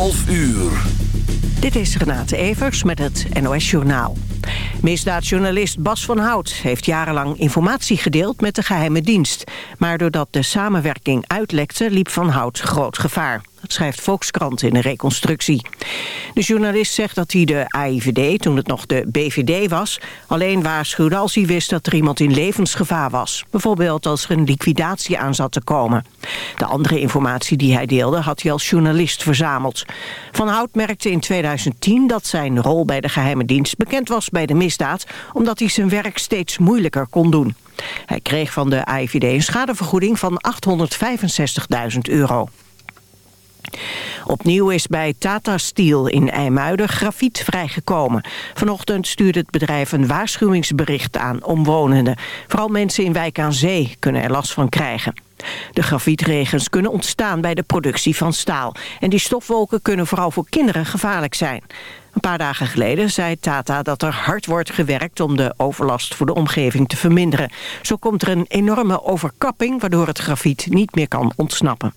11 uur. Dit is Renate Evers met het NOS Journaal. Misdaadjournalist Bas van Hout heeft jarenlang informatie gedeeld met de geheime dienst. Maar doordat de samenwerking uitlekte liep Van Hout groot gevaar. Dat schrijft Volkskrant in een reconstructie. De journalist zegt dat hij de AIVD, toen het nog de BVD was... alleen waarschuwde als hij wist dat er iemand in levensgevaar was. Bijvoorbeeld als er een liquidatie aan zat te komen. De andere informatie die hij deelde had hij als journalist verzameld. Van Hout merkte in 2010 dat zijn rol bij de geheime dienst bekend was bij de misdaad... omdat hij zijn werk steeds moeilijker kon doen. Hij kreeg van de AIVD een schadevergoeding van 865.000 euro. Opnieuw is bij Tata Steel in IJmuiden grafiet vrijgekomen. Vanochtend stuurde het bedrijf een waarschuwingsbericht aan omwonenden. Vooral mensen in Wijk aan Zee kunnen er last van krijgen. De grafietregens kunnen ontstaan bij de productie van staal. En die stofwolken kunnen vooral voor kinderen gevaarlijk zijn. Een paar dagen geleden zei Tata dat er hard wordt gewerkt... om de overlast voor de omgeving te verminderen. Zo komt er een enorme overkapping... waardoor het grafiet niet meer kan ontsnappen.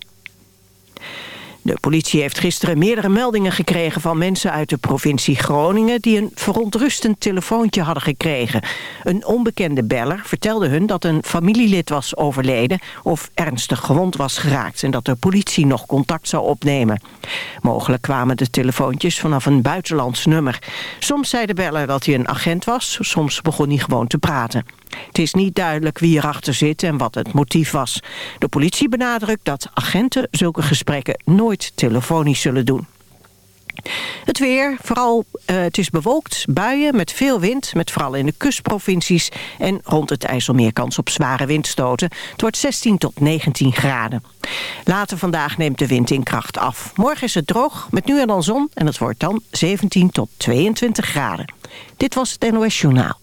De politie heeft gisteren meerdere meldingen gekregen van mensen uit de provincie Groningen die een verontrustend telefoontje hadden gekregen. Een onbekende beller vertelde hun dat een familielid was overleden of ernstig gewond was geraakt en dat de politie nog contact zou opnemen. Mogelijk kwamen de telefoontjes vanaf een buitenlands nummer. Soms zei de beller dat hij een agent was, soms begon hij gewoon te praten. Het is niet duidelijk wie erachter zit en wat het motief was. De politie benadrukt dat agenten zulke gesprekken nooit telefonisch zullen doen. Het weer, vooral uh, het is bewolkt, buien met veel wind... met vooral in de kustprovincies en rond het IJsselmeer kans op zware windstoten. Het wordt 16 tot 19 graden. Later vandaag neemt de wind in kracht af. Morgen is het droog, met nu en dan zon... en het wordt dan 17 tot 22 graden. Dit was het NOS Journaal.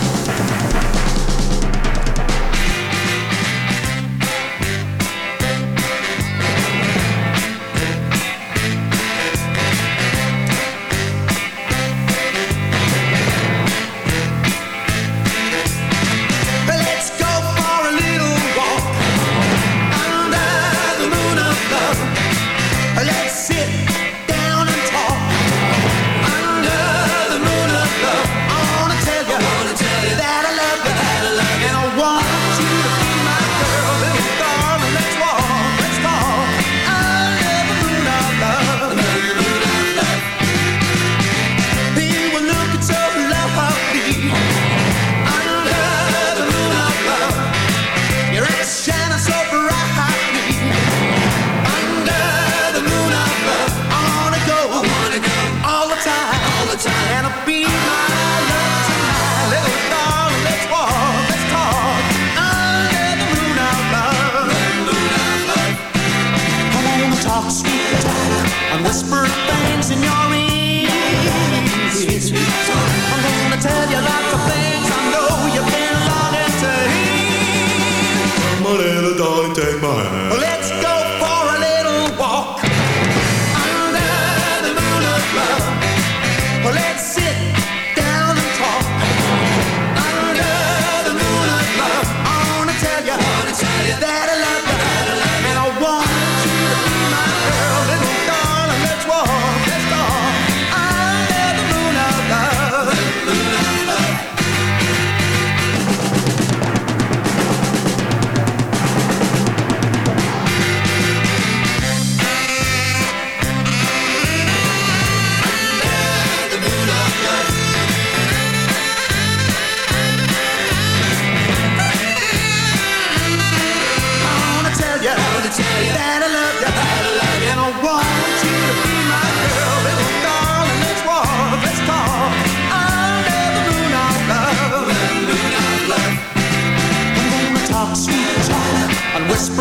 talk sweet talk and whisper things in your ear. I'm gonna tell you lots of things I know you've been longing to hear. Come on, little darling, take my hand.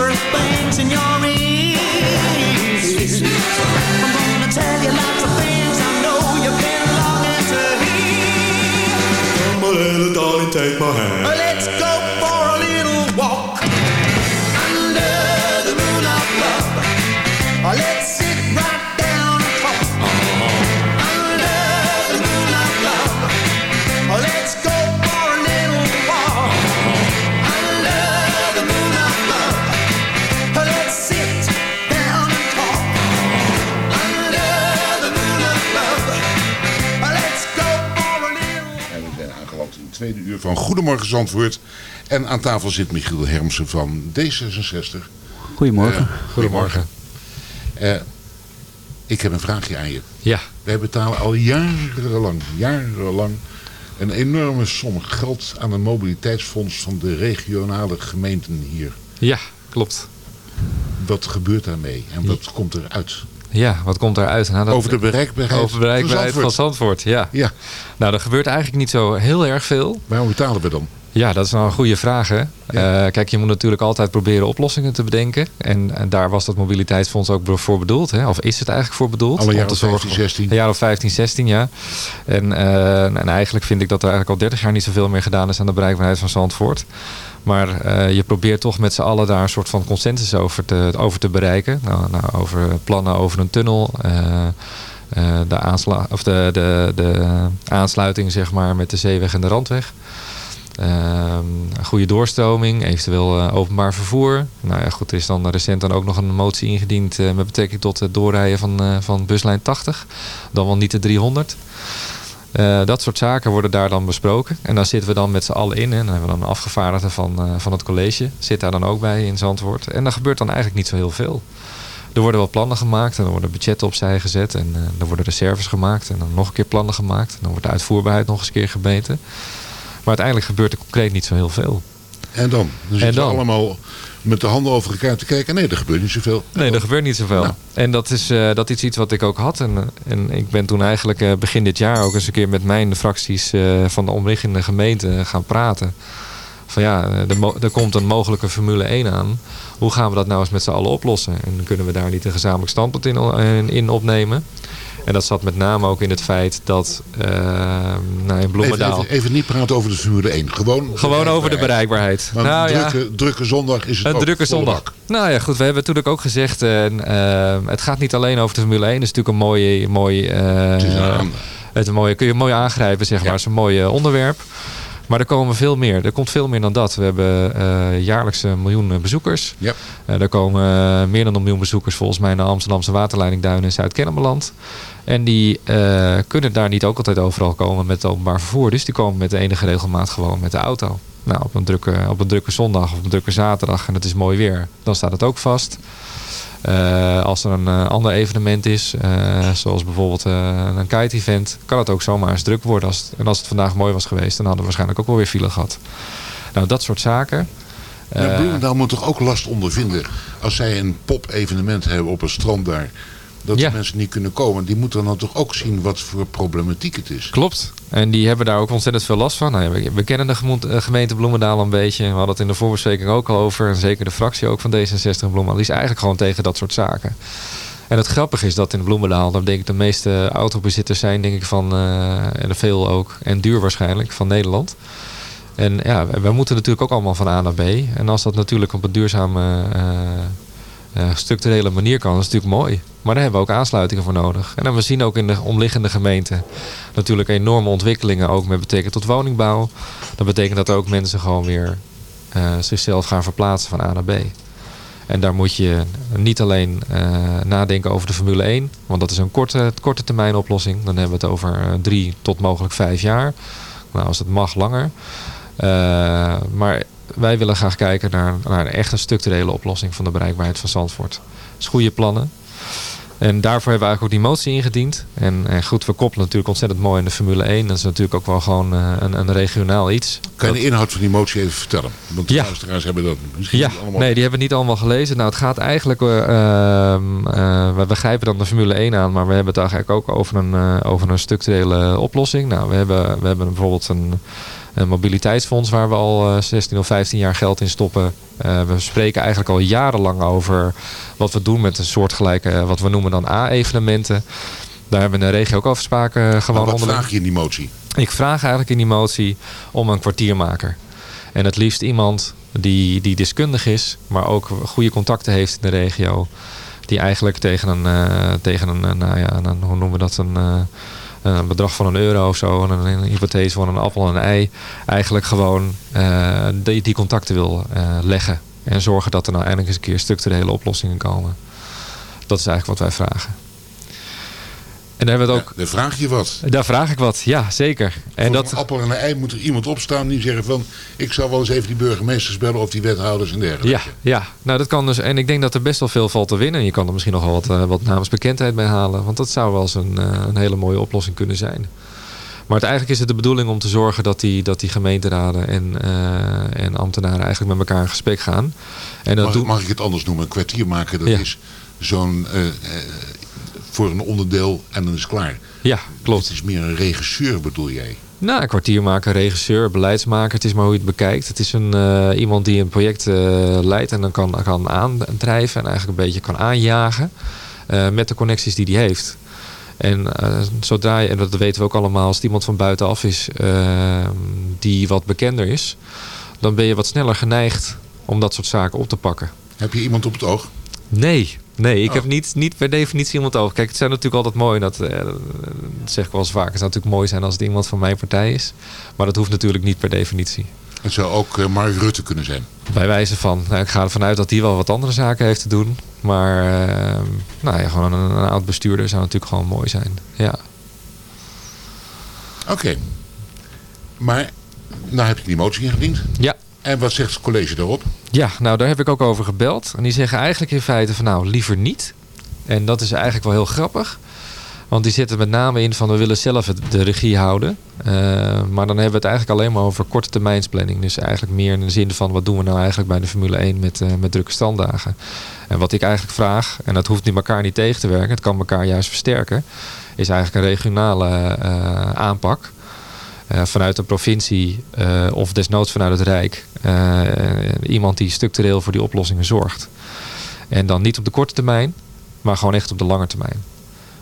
And in het tweede uur van Goedemorgen Zandvoort. En aan tafel zit Michiel Hermsen van D66. Goedemorgen. Eh, goedemorgen. Eh, ik heb een vraagje aan je. Ja. Wij betalen al jarenlang, jarenlang een enorme som geld aan een mobiliteitsfonds van de regionale gemeenten hier. Ja, klopt. Wat gebeurt daarmee en wat komt eruit? Ja, wat komt daaruit? Nou, dat- Over de bereikbaarheid Over de bereikbaarheid van. Zandvoort, ja. Ja. Nou, er gebeurt eigenlijk niet zo heel erg veel. Waarom betalen we dan? Ja, dat is wel een goede vraag. Hè? Eh, kijk, je moet natuurlijk altijd proberen oplossingen te bedenken. En, en daar was dat mobiliteitsfonds ook voor bedoeld. Hè? Of is het eigenlijk voor bedoeld? Alle jaren zorgen- 15, 16. Een jaar of 15, 16, ja. En, eh, en eigenlijk vind ik dat er eigenlijk al 30 jaar niet zoveel meer gedaan is aan de bereikbaarheid van Zandvoort. Maar eh, je probeert toch met z'n allen daar een soort van consensus over te, over te bereiken. Nou, nou, over plannen over een tunnel. de, aansla of de, de, de aansluiting zeg maar, met de zeeweg en de randweg. Ehm, goede doorstroming, eventueel eh, openbaar vervoer. Nou ja, goed, er is dan recent dan ook nog een motie ingediend eh, met betrekking tot het doorrijden van, eh, van buslijn 80. Dan wel niet de 300. Eh, dat soort zaken worden daar dan besproken. En daar zitten we dan met z'n allen in. En dan hebben we dan een afgevaardigde van, van het college. Zit daar dan ook bij in Zandvoort. En daar gebeurt dan eigenlijk niet zo heel veel. Er worden wel plannen gemaakt en er worden budgetten opzij gezet. En er worden reserves gemaakt en dan nog een keer plannen gemaakt. En dan wordt de uitvoerbaarheid nog eens een keer gemeten. Maar uiteindelijk gebeurt er concreet niet zo heel veel. En dan? Dan En zitten we dan? allemaal met de handen over elkaar te kijken. Nee, er gebeurt niet zoveel. Nee, er gebeurt niet zoveel. En dat is, eh, dat is iets wat ik ook had. En, eh, en ik ben toen eigenlijk eh, begin dit jaar ook eens een keer met mijn fracties van de omliggende gemeenten gaan praten. Van ja, er, er komt een mogelijke Formule 1 aan. Hoe gaan we dat nou eens met z'n allen oplossen? En kunnen we daar niet een gezamenlijk standpunt in, in opnemen? En dat zat met name ook in het feit dat eh, nou, in Even, Bloemendaal... even, even niet praten over de Formule 1. Gewoon, Gewoon over de bereikbaarheid. Want Nou ja. drukke, drukke zondag is het Een ook drukke zondag. bak. Nou ja, goed. We hebben natuurlijk ook gezegd... eh, eh, het gaat niet alleen over de Formule 1. Het is natuurlijk een mooie... mooi, eh, Het is een aan- het is een mooie, kun je mooi aangrijpen, zeg maar. Het is een mooi eh, onderwerp. Maar er komen veel meer. Er komt veel meer dan dat. We hebben eh, jaarlijks een miljoen eh, bezoekers. Ja. Eh, er komen meer dan een miljoen bezoekers volgens mij naar Amsterdamse waterleiding Duinen en Zuid-Kennemerland. En die kunnen daar niet ook altijd overal komen met openbaar vervoer. Dus die komen met de enige regelmaat gewoon met de auto. Nou, op een drukke, op een drukke zondag of op een drukke zaterdag en het is mooi weer, dan staat het ook vast. Eh, als er een eh, ander evenement is, eh, zoals bijvoorbeeld een kite-event, kan het ook zomaar eens druk worden. Als het, en als het vandaag mooi was geweest, dan hadden we waarschijnlijk ook wel weer file gehad. Nou, dat soort zaken. Eh, Bloemendaal moet toch ook last ondervinden als zij een pop-evenement hebben op een strand daar. Dat de mensen niet kunnen komen. Die moeten dan toch ook zien wat voor problematiek het is. Klopt. En die hebben daar ook ontzettend veel last van. Nou ja, we, kennen de eh, gemeente Bloemendaal een beetje. We hadden het in de voorbespreking ook al over. En zeker de fractie ook van D66 in Bloemendaal. Die is eigenlijk gewoon tegen dat soort zaken. En het grappige is dat in Bloemendaal, daar denk ik de meeste autobezitters zijn, denk ik van, eh, en er veel ook, en duur waarschijnlijk, van Nederland. En ja, wij- moeten natuurlijk ook allemaal van A naar B. En als dat natuurlijk op een duurzame, eh, structurele manier kan, dat is natuurlijk mooi. Maar daar hebben we ook aansluitingen voor nodig. En dan we zien ook in de omliggende gemeenten natuurlijk enorme ontwikkelingen, ook met betrekking tot woningbouw. Dat betekent dat ook mensen gewoon weer eh, zichzelf gaan verplaatsen van A naar B. En daar moet je niet alleen eh, nadenken over de Formule 1, want dat is een korte, korte termijn oplossing. Dan hebben we het over eh, drie tot mogelijk vijf jaar. Nou, als het mag langer. Maar wij willen graag kijken naar, naar echt een structurele oplossing van de bereikbaarheid van Zandvoort. Dus goede plannen. En daarvoor hebben we eigenlijk ook die motie ingediend. En, en goed, we koppelen natuurlijk ontzettend mooi in de Formule 1. Dat is natuurlijk ook wel gewoon eh, een, een regionaal iets. Kan je de inhoud van die motie even vertellen? Want de Ja. luisteraars hebben dat misschien Ja, allemaal... nee, die hebben we niet allemaal gelezen. Nou, het gaat eigenlijk... eh, ehm, eh, we begrijpen dan de Formule 1 aan, maar we hebben het eigenlijk ook over een, over een structurele oplossing. Nou, we hebben, we hebben bijvoorbeeld een, een mobiliteitsfonds waar we al eh, 16 of 15 jaar geld in stoppen. Eh, we spreken eigenlijk al jarenlang over wat we doen met een soortgelijke, eh, wat we noemen dan A-evenementen. Daar hebben we in de regio ook afspraken eh, gewoon wat onderling. vraag je in die motie? Ik vraag eigenlijk in die motie om een kwartiermaker. En het liefst iemand die, die deskundig is, maar ook goede contacten heeft in de regio. Die eigenlijk tegen een, eh, tegen een eh, nou ja, een, hoe noemen we dat, een, eh, een bedrag van een euro of zo, een, een hypothese van een appel en een ei, eigenlijk gewoon eh, die, die contacten wil eh, leggen. En zorgen dat er nou eindelijk eens een keer structurele oplossingen komen. Dat is eigenlijk wat wij vragen. En daar hebben we het ook. Dan vraag je wat. Daar vraag ik wat, ja, zeker. En Voor dat, een appel en een ei moet er iemand opstaan die zeggen van... ik zal wel eens even die burgemeesters bellen of die wethouders en dergelijke. Ja, ja, nou dat kan dus. En ik denk dat er best wel veel valt te winnen. Je kan er misschien nog wel wat, eh, wat namensbekendheid bij halen. Want dat zou wel eens een, eh, een hele mooie oplossing kunnen zijn. Maar uiteindelijk is het de bedoeling om te zorgen dat die, dat die gemeenteraden en, eh, en ambtenaren eigenlijk met elkaar in gesprek gaan. En dat mag, mag ik het anders noemen? Een kwartier maken, dat Ja. is zo'n... voor een onderdeel en dan is het klaar. Ja, klopt. Het is meer een regisseur bedoel jij? Nou, een kwartiermaker, regisseur, beleidsmaker. Het is maar hoe je het bekijkt. Het is een, eh, iemand die een project eh, leidt en dan kan, kan aandrijven en eigenlijk een beetje kan aanjagen eh, met de connecties die hij heeft. En zodra je, en dat weten we ook allemaal, als het iemand van buitenaf is die wat bekender is, dan ben je wat sneller geneigd om dat soort zaken op te pakken. Heb je iemand op het oog? Nee, nee ik Oh. heb niet, niet per definitie iemand over. Kijk, het zijn natuurlijk altijd mooi, dat, eh, dat zeg ik wel eens vaak, het zou natuurlijk mooi zijn als het iemand van mijn partij is. Maar dat hoeft natuurlijk niet per definitie. Het zou ook eh, Mark Rutte kunnen zijn. Bij wijze van, nou, ik ga ervan uit dat hij wel wat andere zaken heeft te doen. Maar eh, nou ja, gewoon een, een oud bestuurder zou natuurlijk gewoon mooi zijn. Ja. Oké. Maar, nou heb je die motie ingediend. Ja. En wat zegt het college daarop? Ja, nou daar heb ik ook over gebeld. En die zeggen eigenlijk in feite van nou liever niet. En dat is eigenlijk wel heel grappig. Want die zitten met name in van we willen zelf de regie houden. Eh, maar dan hebben we het eigenlijk alleen maar over korte termijnsplanning. Dus eigenlijk meer in de zin van wat doen we nou eigenlijk bij de Formule 1 met, eh, met drukke standdagen. En wat ik eigenlijk vraag, en dat hoeft niet elkaar niet tegen te werken. Het kan elkaar juist versterken. Is eigenlijk een regionale eh, aanpak. Vanuit een provincie of desnoods vanuit het Rijk. Eh, iemand die structureel voor die oplossingen zorgt. En dan niet op de korte termijn, maar gewoon echt op de lange termijn.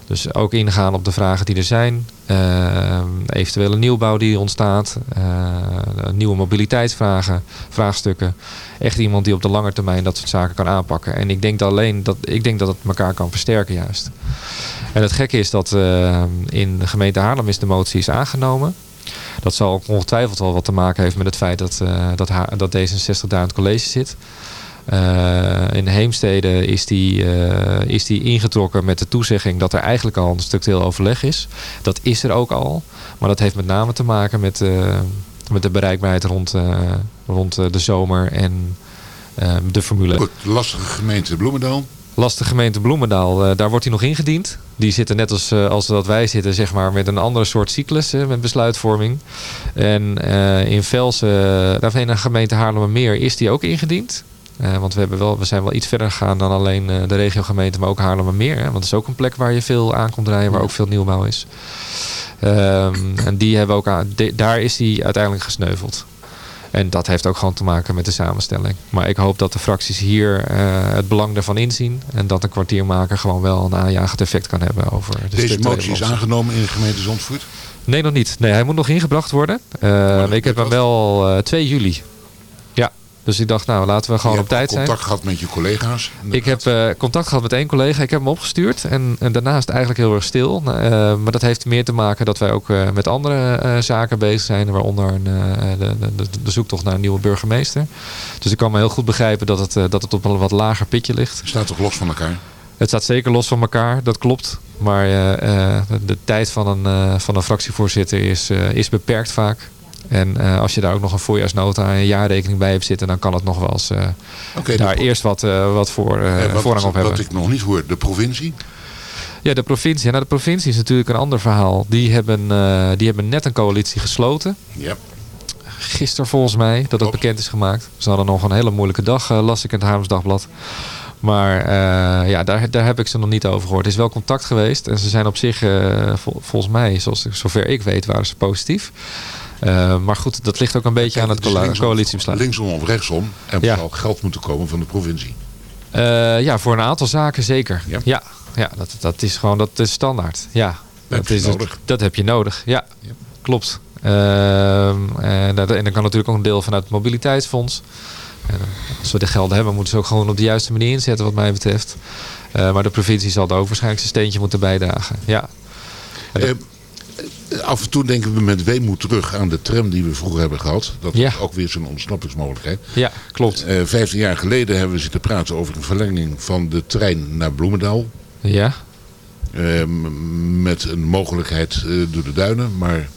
Dus ook ingaan op de vragen die er zijn. eh, eventuele nieuwbouw die ontstaat. eh, nieuwe mobiliteitsvragen, vraagstukken. Echt iemand die op de lange termijn dat soort zaken kan aanpakken. En ik denk dat alleen dat, ik denk dat het elkaar kan versterken juist. En het gekke is dat in de gemeente Haarlem is de motie is aangenomen. Dat zal ongetwijfeld wel wat te maken heeft met het feit dat, eh, dat, dat D66 daar in het college zit. Eh, in Heemstede is die, eh, is die ingetrokken met de toezegging dat er eigenlijk al een structureel overleg is. Dat is er ook al. Maar dat heeft met name te maken met, met de bereikbaarheid rond, rond de zomer en de formule. Goed, lastige gemeente Bloemendaal. Lastige gemeente Bloemendaal, eh, daar wordt hij nog ingediend. Die zitten net als, eh, als dat wij zitten, zeg maar, met een andere soort cyclus, eh, met besluitvorming. En in Velsen, uh, in de gemeente Haarlemmermeer, is die ook ingediend. Want we, hebben wel, we zijn wel iets verder gegaan dan alleen eh, de regiogemeente, maar ook Haarlemmermeer. Hè, want dat is ook een plek waar je veel aan komt rijden, waar ook veel nieuwbouw is. Ehm, en die hebben ook daar is die uiteindelijk gesneuveld. En dat heeft ook gewoon te maken met de samenstelling. Maar ik hoop dat de fracties hier eh, het belang daarvan inzien. En dat een kwartiermaker gewoon wel een aanjagend effect kan hebben over de Deze motie is aangenomen in de gemeente Zandvoort. Nee, nog niet. Nee, hij moet nog ingebracht worden. Eh, ik heb hem wel eh 2 juli. Ja. Dus ik dacht, nou laten we gewoon Je op tijd zijn. contact gehad met je collega's. Ik heb eh, contact gehad met één collega. Ik heb hem opgestuurd. En, en daarna is het eigenlijk heel erg stil. Nou, eh, maar dat heeft meer te maken dat wij ook eh, met andere zaken bezig zijn. Waaronder een, de, de, de, zoektocht naar een nieuwe burgemeester. Dus ik kan me heel goed begrijpen dat het, dat het op een wat lager pitje ligt. Staat toch los van elkaar? Het staat zeker los van elkaar, dat klopt. Maar de, de tijd van een, van een fractievoorzitter is, is beperkt vaak. En eh, als je daar ook nog een voorjaarsnota en een jaarrekening bij hebt zitten, dan kan het nog wel eens eh, daar eerst wat, eh, wat voor, wat, voorrang op hebben. Wat ik nog niet hoor, de provincie. Ja, de provincie. Nou, de provincie is natuurlijk een ander verhaal. Die hebben, die hebben net een coalitie gesloten. Ja. Gisteren volgens mij, dat het bekend is gemaakt. Ze hadden nog een hele moeilijke dag, las ik in het Haarlems Dagblad. Maar ja, daar, daar heb ik ze nog niet over gehoord. Er is wel contact geweest. En ze zijn op zich, vol- volgens mij, zoals, zover ik weet, waren ze positief. Eh, maar goed, dat ligt ook een beetje aan het Het linksom- coalitiebesluit. Linksom of rechtsom. En er Ja. zal geld moeten komen van de provincie. Eh, ja, voor een aantal zaken zeker. Ja, ja, dat, dat is gewoon dat is standaard. Ja, heb dat, je is het- nodig. dat heb je nodig. Ja, klopt. Ehm, en, dat- en dan kan natuurlijk ook een deel vanuit het mobiliteitsfonds. En, eh, als we de gelden hebben, moeten ze ook gewoon op de juiste manier inzetten, wat mij betreft. Maar de provincie zal daar ook waarschijnlijk zijn steentje moeten bijdragen. Ja. Dat- af en toe denken we met weemoed terug aan de tram die we vroeger hebben gehad. Dat Ja. is ook weer zo'n ontsnappingsmogelijkheid. Ja, klopt. Eh, Vijftien jaar geleden hebben we zitten praten over een verlenging van de trein naar Bloemendaal. ja. Eh, m- met een mogelijkheid eh, door de duinen. Maar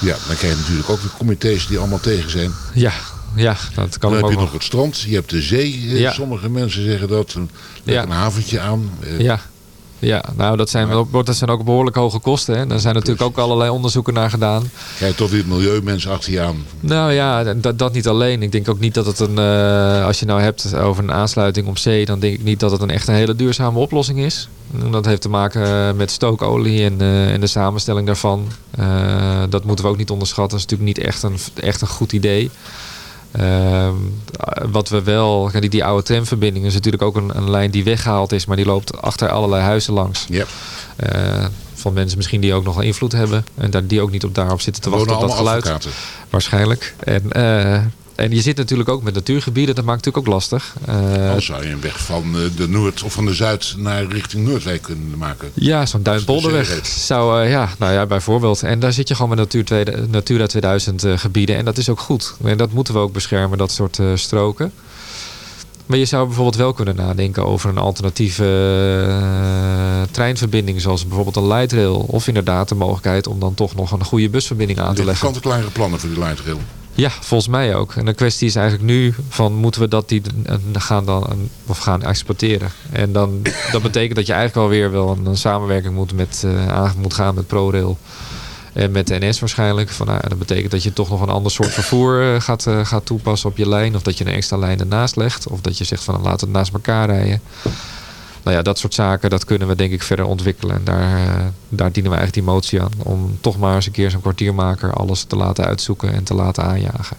ja, dan krijg je natuurlijk ook weer comité's die allemaal tegen zijn. Ja, ja, dat kan dan heb je nog. het strand, je hebt de zee. eh, Ja. Sommige mensen zeggen dat. Leg Ja. een haventje aan. eh, Ja. Ja, nou dat zijn, wel, dat zijn ook behoorlijk hoge kosten. Hè. Daar zijn natuurlijk ook allerlei onderzoeken naar gedaan. Krijg je toch weer milieumensen achter je aan. Nou ja, dat, dat niet alleen. Ik denk ook niet dat het een, eh, als je nou hebt over een aansluiting op zee, dan denk ik niet dat het een echt een hele duurzame oplossing is. En Dat heeft te maken met stookolie en, eh, en de samenstelling daarvan. Eh, dat moeten we ook niet onderschatten. Dat is natuurlijk niet echt een, echt een goed idee. Ehm, wat we wel, die, die oude tramverbinding is natuurlijk ook een, een lijn die weggehaald is, maar die loopt achter allerlei huizen langs. Ja. Eh, van mensen misschien die ook nog invloed hebben en daar, die ook niet op, daarop zitten te wachten op dat geluid. advocaten. Waarschijnlijk. En, eh, en je zit natuurlijk ook met natuurgebieden, dat maakt natuurlijk ook lastig. Dan zou je een weg van eh, de Noord of van de Zuid naar richting Noordwijk kunnen maken. ja, zo'n Duinpolderweg zou, eh, ja, nou ja, bijvoorbeeld. En daar zit je gewoon met Natuur tweede- Natura 2000 eh, gebieden. En dat is ook goed. En dat moeten we ook beschermen, dat soort stroken. Maar je zou bijvoorbeeld wel kunnen nadenken over een alternatieve treinverbinding, zoals bijvoorbeeld een light rail. Of inderdaad de mogelijkheid om dan toch nog een goede busverbinding aan te Er leggen. kant-en-klare plannen voor die light rail. Ja, volgens mij ook. En de kwestie is eigenlijk nu van moeten we dat die gaan dan of gaan exporteren. En dan dat betekent dat je eigenlijk wel weer wel een, samenwerking moet met eh, aan moet gaan met ProRail. En met NS waarschijnlijk. Van, nou, dat betekent dat je toch nog een ander soort vervoer eh, gaat, eh, gaat toepassen op je lijn. Of dat je een extra lijn ernaast legt. Of dat je zegt van laten we het naast elkaar rijden. Nou ja, dat soort zaken, dat kunnen we denk ik verder ontwikkelen. En daar, eh, daar dienen we eigenlijk die motie aan. Om toch maar eens een keer zo'n kwartiermaker alles te laten uitzoeken en te laten aanjagen.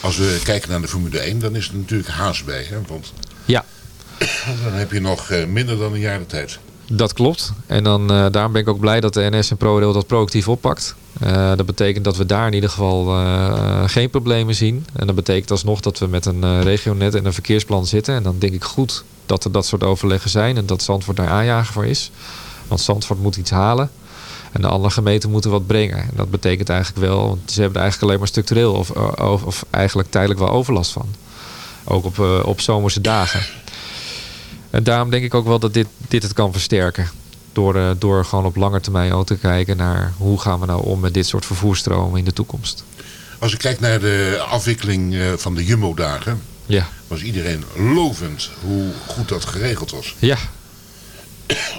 Als we kijken naar de Formule 1, dan is er natuurlijk haast bij. Hè? Want Ja. dan heb je nog eh, minder dan een jaar de tijd. Dat klopt. En dan, eh, daarom ben ik ook blij dat de NS en ProRail dat proactief oppakt. Dat betekent dat we daar in ieder geval geen problemen zien. En dat betekent alsnog dat we met een regionet en een verkeersplan zitten. En dan denk ik goed dat er dat soort overleggen zijn. En dat Zandvoort daar aanjager voor is. Want Zandvoort moet iets halen. En de andere gemeenten moeten wat brengen. En dat betekent eigenlijk wel, want ze hebben er eigenlijk alleen maar structureel of, of, of eigenlijk tijdelijk wel overlast van. Ook op, eh, op zomerse dagen. En daarom denk ik ook wel dat dit, dit het kan versterken. Door, eh, door gewoon op lange termijn ook te kijken naar hoe gaan we nou om met dit soort vervoerstromen in de toekomst. Als ik kijk naar de afwikkeling eh, van de Jumbo-dagen... Ja. was iedereen lovend hoe goed dat geregeld was. Ja,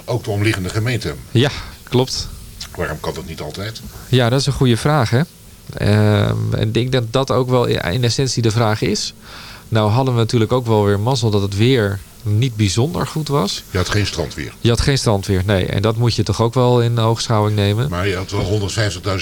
Ook de omliggende gemeenten. ja klopt. Waarom kan dat niet altijd? Ja, dat is een goede vraag hè. En ik denk dat dat ook wel in essentie de vraag is. Nou hadden we natuurlijk ook wel weer mazzel dat het weer niet bijzonder goed was. Je had geen strandweer. Je had geen strandweer, nee. En dat moet je toch ook wel in oogschouwing nemen. Maar je had wel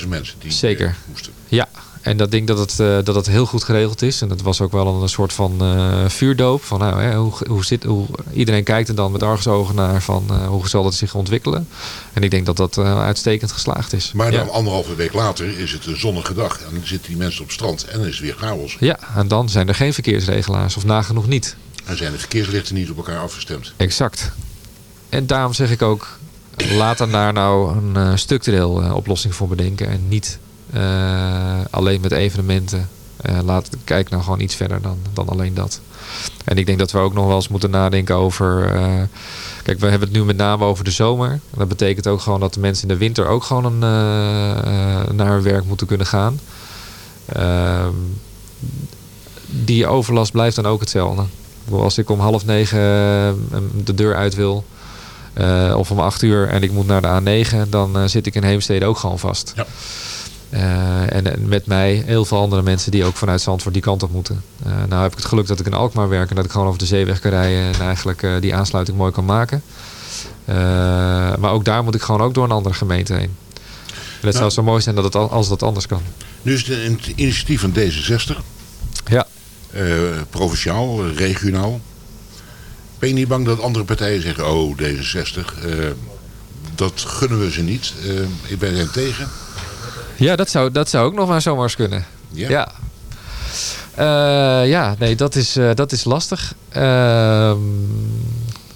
150.000 mensen die Zeker. moesten. Ja, en dat denk dat het, eh, dat het heel goed geregeld is. En het was ook wel een soort van eh, vuurdoop. Van, nou, hè, hoe, hoe zit, hoe, iedereen kijkt er dan met argusogen naar van eh, hoe zal het zich ontwikkelen. En ik denk dat dat uitstekend geslaagd is. Maar dan ja. anderhalve week later is het een zonnige dag. En dan zitten die mensen op het strand en dan is het weer chaos. ja, en dan zijn er geen verkeersregelaars of nagenoeg niet. En zijn de verkeerslichten niet op elkaar afgestemd. Exact. En daarom zeg ik ook, laat er daar nou een structureel oplossing voor bedenken. En niet alleen met evenementen. Eh, kijk nou gewoon iets verder dan, dan alleen dat. En ik denk dat we ook nog wel eens moeten nadenken over... eh, kijk, we hebben het nu met name over de zomer. Dat betekent ook gewoon dat de mensen in de winter ook gewoon een, eh, eh, naar hun werk moeten kunnen gaan. Ehm, die overlast blijft dan ook hetzelfde. Als ik om half negen eh, de deur uit wil... eh, of om acht uur en ik moet naar de A9... dan eh, zit ik in Heemstede ook gewoon vast. Ja. Eh, en, en met mij heel veel andere mensen die ook vanuit Zandvoort die kant op moeten. Eh, nou heb ik het geluk dat ik in Alkmaar werk... en dat ik gewoon over de zeeweg kan rijden... en eigenlijk eh, die aansluiting mooi kan maken. Maar ook daar moet ik gewoon ook door een andere gemeente heen. En het zou zo mooi zijn dat het, al- als dat anders kan. Nu is het een initiatief van D66. Ja. Provinciaal, regionaal. Ben je niet bang dat andere partijen zeggen... oh, D66, eh, dat gunnen we ze niet. Uh, wij zijn tegen. Ja, dat zou, dat zou ook nog maar zomaar eens kunnen. Ja? Ja. Eh, ja, nee, dat is, eh, dat is lastig. Ehm,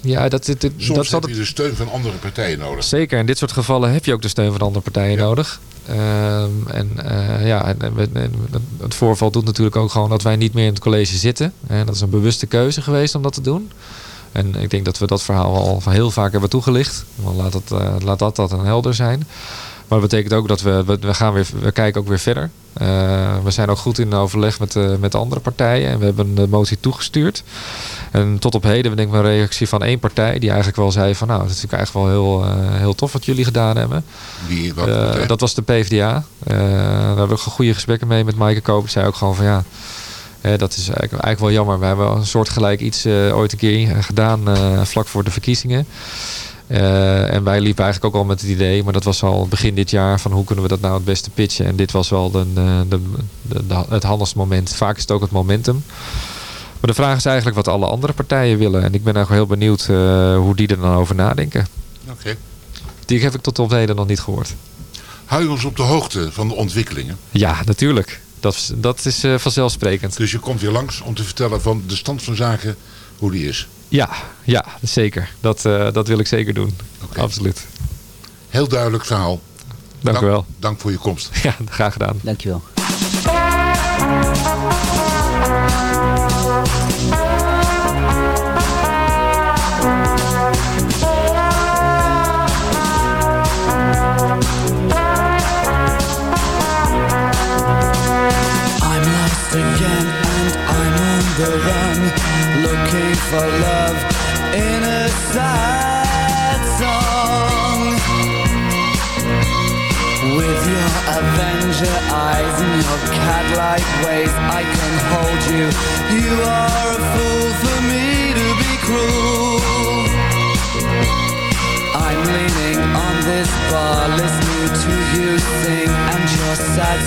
ja, dat, Soms dat zal heb je de steun van andere partijen nodig. Zeker, in dit soort gevallen heb je ook de steun van andere partijen nodig. Ehm, en eh, ja, en, en- en het voorval doet natuurlijk ook gewoon dat wij niet meer in het college zitten. En dat is een bewuste keuze geweest om dat te doen. En ik denk dat we dat verhaal al heel vaak hebben toegelicht. Want laat, eh, laat dat, dat een helder zijn. Maar dat betekent ook dat we, we, we gaan weer, we kijken ook weer verder. Eh, we zijn ook goed in overleg met, eh, met de andere partijen. En we hebben de motie toegestuurd. En tot op heden denk ik een reactie van één partij. Die eigenlijk wel zei van nou, het is natuurlijk eigenlijk wel heel, eh, heel tof wat jullie gedaan hebben. Wie, Eh, partij? dat was de PvdA. Eh, daar hebben we goede gesprekken mee met Maaike Koop. Die zei ook gewoon van ja, eh, dat is eigenlijk, eigenlijk wel jammer. We hebben een soortgelijk iets eh, ooit een keer eh, gedaan eh, vlak voor de verkiezingen. Eh, en wij liepen eigenlijk ook al met het idee, maar dat was al begin dit jaar, van hoe kunnen we dat nou het beste pitchen. En dit was wel de, de, de, de- het handigste moment. Vaak is het ook het momentum. Maar de vraag is eigenlijk wat alle andere partijen willen. En ik ben eigenlijk heel benieuwd eh, hoe die er dan over nadenken. Oké. Die heb ik tot op heden nog niet gehoord. Hou je ons op de hoogte van de ontwikkelingen. Ja, natuurlijk. Dat, is- dat is eh, vanzelfsprekend. Dus je komt weer langs om te vertellen van de stand van zaken, hoe die is. Ja, ja zeker. Dat, eh, dat wil ik zeker doen. Absoluut. Heel duidelijk verhaal. Dank u wel. Dank voor je komst. Ja, graag gedaan. Dankjewel. I'm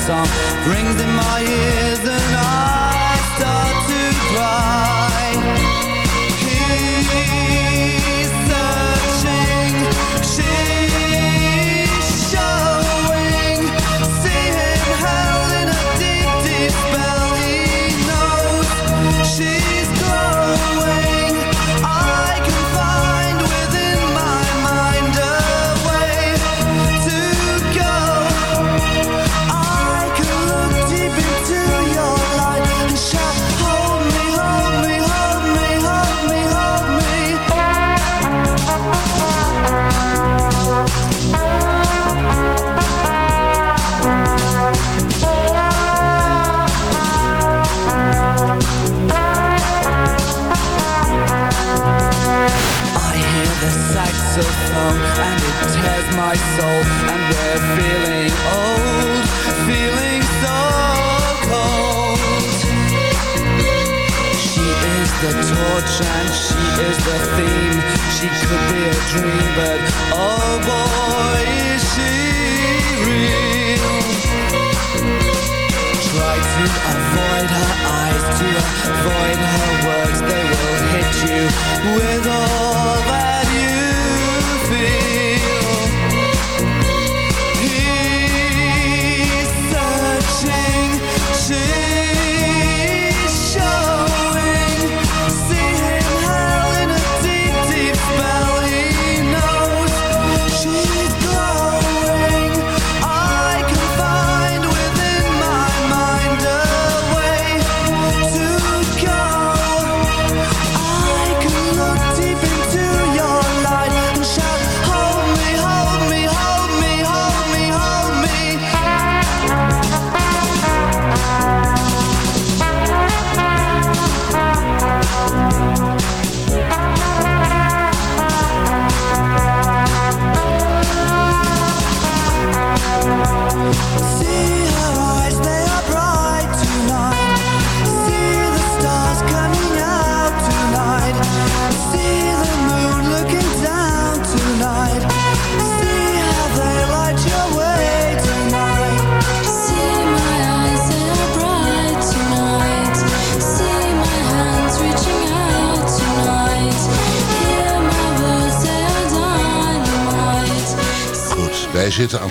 song. Rings in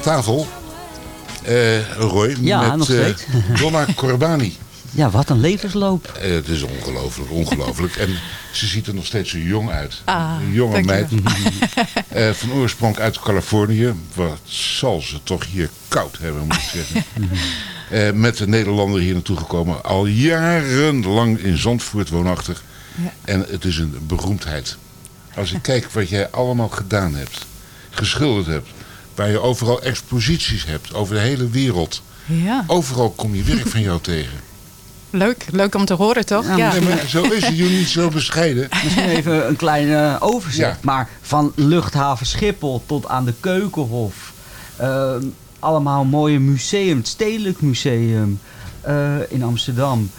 tafel, eh, Roy, Ja, met nog eh, steeds. Donna Corbani. Ja, wat een levensloop. Eh, het is ongelooflijk, ongelooflijk. En ze ziet er nog steeds zo jong uit. Ah, een jonge meid. Eh, van oorsprong uit Californië. Wat zal ze toch hier koud hebben, moet ik zeggen. Eh, met de Nederlander hier naartoe gekomen. Al jarenlang in Zandvoort woonachtig. Ja. En het is een beroemdheid. Als ik kijk wat jij allemaal gedaan hebt. Geschilderd hebt. Waar je overal exposities hebt. Over de hele wereld. Ja, Overal kom je werk van jou tegen. leuk. Leuk om te horen, toch? Ja, Ja. Nee, maar zo is het. Je niet zo bescheiden. Misschien even een klein eh, overzicht. Ja. Maar van luchthaven Schiphol tot aan de Keukenhof. eh, allemaal mooie museum. Het Stedelijk Museum eh, in Amsterdam.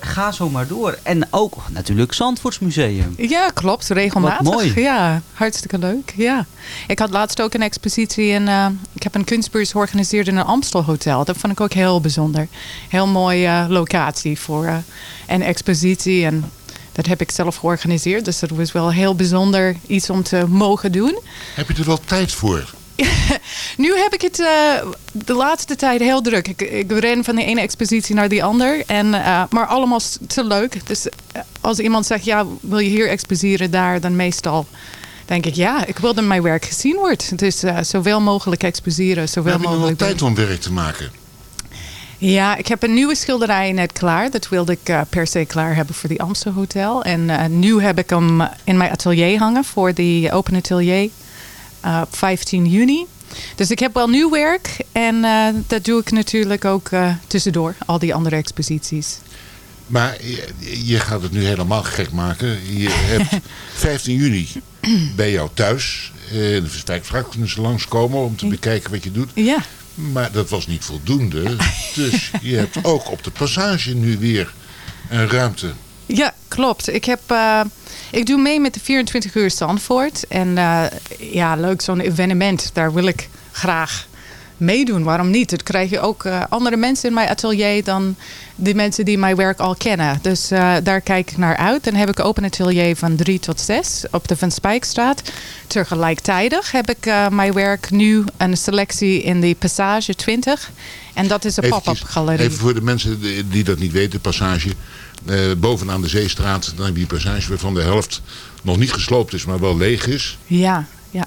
Ga zo maar door. En ook natuurlijk Zandvoortsmuseum. Ja, klopt. Regelmatig. Wat mooi. Ja, hartstikke leuk. Ja. Ik had laatst ook een expositie in... eh, ik heb een kunstbeurs georganiseerd in een Amstel Hotel. Dat vond ik ook heel bijzonder. Heel mooie eh, locatie voor eh, een expositie. En dat heb ik zelf georganiseerd. Dus dat was wel heel bijzonder iets om te mogen doen. Heb je er wel tijd voor? Nu heb ik het eh, de laatste tijd heel druk. Ik, ik ren van de ene expositie naar die ander. En, eh, maar allemaal te leuk. Dus eh, als iemand zegt, ja, wil je hier exposeren, daar, dan meestal denk ik, ja, ik wil dat mijn werk gezien wordt. Dus zoveel mogelijk exposeren, zoveel hebben nog wel mogelijk. tijd om werk te maken. Ja, ik heb een nieuwe schilderij net klaar. Dat wilde ik per se klaar hebben voor die Amstel Hotel. En nu heb ik hem in mijn atelier hangen voor die Open Atelier eh, op 15 juni. Dus ik heb wel nieuw werk en eh, dat doe ik natuurlijk ook eh, tussendoor, al die andere exposities. Maar je, je gaat het nu helemaal gek maken. Je hebt 15 juni bij jou thuis. Eh, In de Verstijkstraat kunnen ze langskomen om te bekijken wat je doet. Ja. Maar dat was niet voldoende. Dus je hebt ook op de passage nu weer een ruimte. Ja, klopt. Ik, heb, eh, ik doe mee met de 24 uur Zandvoort. En eh, ja, leuk zo'n evenement. Daar wil ik graag meedoen. Waarom niet? Dat krijg je ook eh, andere mensen in mijn atelier dan de mensen die mijn werk al kennen. Dus daar kijk ik naar uit. Dan heb ik open atelier van 3 tot 6 op de Van Spijkstraat. Tegelijkertijd heb ik mijn werk nu een selectie in de Passage 20. En dat is een pop-up galerie. Even voor de mensen die die dat niet weten, passage. Eh, bovenaan de Zeestraat, dan heb je die passage waarvan de helft nog niet gesloopt is, maar wel leeg is. Ja, ja.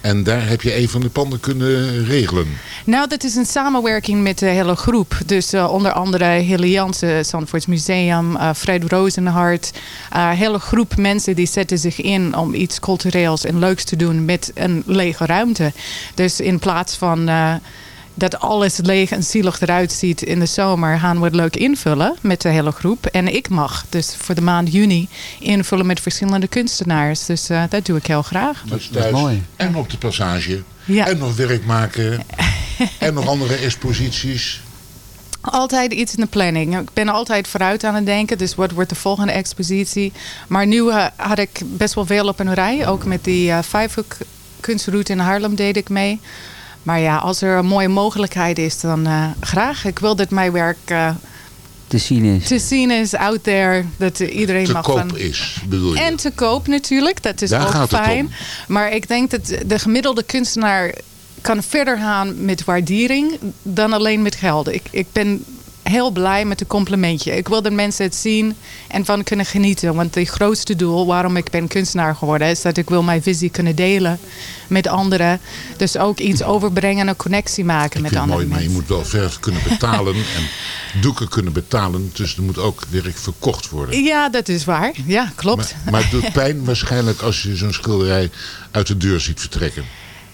En daar heb je een van de panden kunnen regelen. Nou, dat is een samenwerking met de hele groep. Dus eh, onder andere Hille Jansen, Zandvoorts Museum, eh, Fred Rozenhart. Een hele groep mensen die zetten zich in om iets cultureels en leuks te doen met een lege ruimte. Dus in plaats van dat alles leeg en zielig eruit ziet in de zomer, gaan we het leuk invullen met de hele groep. En ik mag dus voor de maand juni invullen met verschillende kunstenaars. Dus eh, dat doe ik heel graag. Dus thuis En op de passage. Ja. En nog werk maken. en nog andere exposities. Altijd iets in de planning. Ik ben altijd vooruit aan het denken. Dus wat wordt de volgende expositie? Maar nu eh, had ik best wel veel op een rij. Ook met die eh vijfhoek kunstroute in Haarlem deed ik mee. Maar ja, als er een mooie mogelijkheid is, dan eh, graag. Ik wil dat mijn werk eh, Te zien is. te zien is, out there. Dat iedereen Te mag koop van... is, bedoel je. En te koop natuurlijk, dat is Daar ook fijn. Maar ik denk dat de gemiddelde kunstenaar kan verder gaan met waardering dan alleen met geld. Ik, ik ben heel blij met een complimentje. Ik wil dat mensen het zien en van kunnen genieten. Want het grootste doel waarom ik ben kunstenaar geworden... is dat ik wil mijn visie kunnen delen met anderen. Dus ook iets overbrengen en een connectie maken met vind het andere mooi, maar je mensen. moet wel verf kunnen betalen en doeken kunnen betalen. Dus er moet ook werk verkocht worden. Ja, dat is waar. Ja, klopt. Maar, maar het doet pijn waarschijnlijk als je zo'n schilderij uit de deur ziet vertrekken.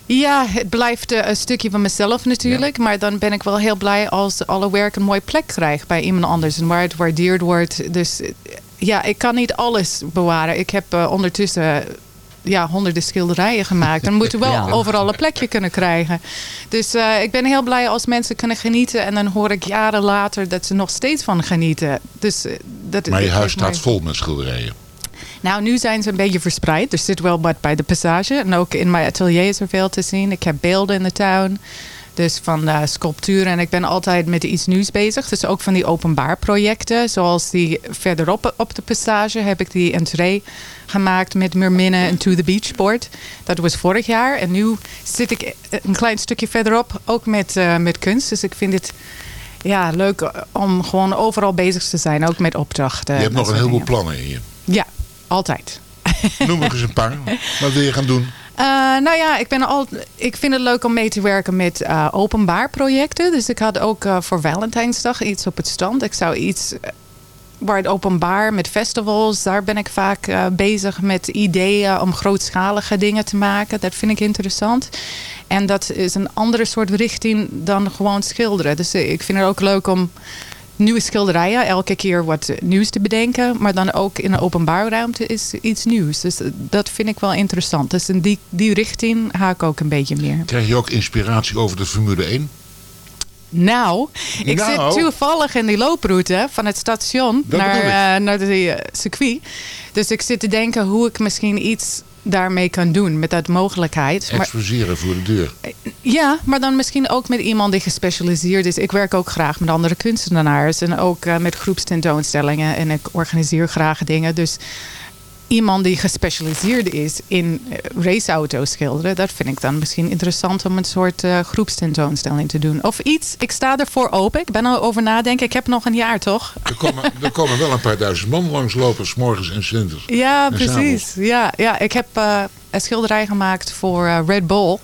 Ja, het blijft eh, een stukje van mezelf natuurlijk. Maar dan ben ik wel heel blij als alle werk een mooie plek krijgt bij iemand anders. En waar het waardeerd wordt. Dus eh, ja, ik kan niet alles bewaren. Ik heb eh, ondertussen ja, honderden schilderijen gemaakt. Dan moeten we wel Ja. overal een plekje kunnen krijgen. Dus eh, ik ben heel blij als mensen kunnen genieten. En dan hoor ik jaren later dat ze nog steeds van genieten. Dus, dat, Maar je huis mij- staat vol met schilderijen. Nou, nu zijn ze een beetje verspreid. Er zit wel wat bij de passage. En ook in mijn atelier is er veel te zien. Ik heb beelden in de tuin. Dus van eh, sculpturen. En ik ben altijd met iets nieuws bezig. Dus ook van die openbaar projecten. Zoals die verderop op de passage heb ik die entree gemaakt met Merminne en To The Beachboard. Dat was vorig jaar. En nu zit ik een klein stukje verderop ook met, eh, met kunst. Dus ik vind het ja, leuk om gewoon overal bezig te zijn. Ook met opdrachten. Je hebt nog een heleboel dingen. plannen in je. Ja, altijd. Noem nog eens een paar. Wat wil je gaan doen? Eh, nou ja, ik, ben al, ik vind het leuk om mee te werken met eh, openbaar projecten. Dus ik had ook eh, voor Valentijnsdag iets op het stand. Ik zou iets waar het openbaar met festivals, daar ben ik vaak bezig met ideeën om grootschalige dingen te maken. Dat vind ik interessant. En dat is een andere soort richting dan gewoon schilderen. Dus ik vind het ook leuk om nieuwe schilderijen, elke keer wat nieuws te bedenken. Maar dan ook in een openbaar ruimte is iets nieuws. Dus dat vind ik wel interessant. Dus in die, die richting ga ik ook een beetje meer. Krijg je ook inspiratie over de Formule 1? Nou, ik Nou. zit toevallig in die looproute van het station Dat naar, eh, naar de circuit. Dus ik zit te denken hoe ik misschien iets daarmee kan doen met dat mogelijkheid. Maar, Exposeren voor de deur. ja, maar dan misschien ook met iemand die gespecialiseerd is. Ik werk ook graag met andere kunstenaars en ook eh, met groepstentoonstellingen. En ik organiseer graag dingen. Dus iemand die gespecialiseerd is in eh, raceauto's schilderen, dat vind ik dan misschien interessant om een soort eh, groepstentoonstelling te doen. Of iets, ik sta ervoor open. Ik ben al over nadenken. Ik heb nog een jaar, toch? Er komen, er komen wel een paar duizend man langslopen, s morgens en winters. Ja, En precies. Ja, ja, ik heb eh, een schilderij gemaakt voor Red Bull.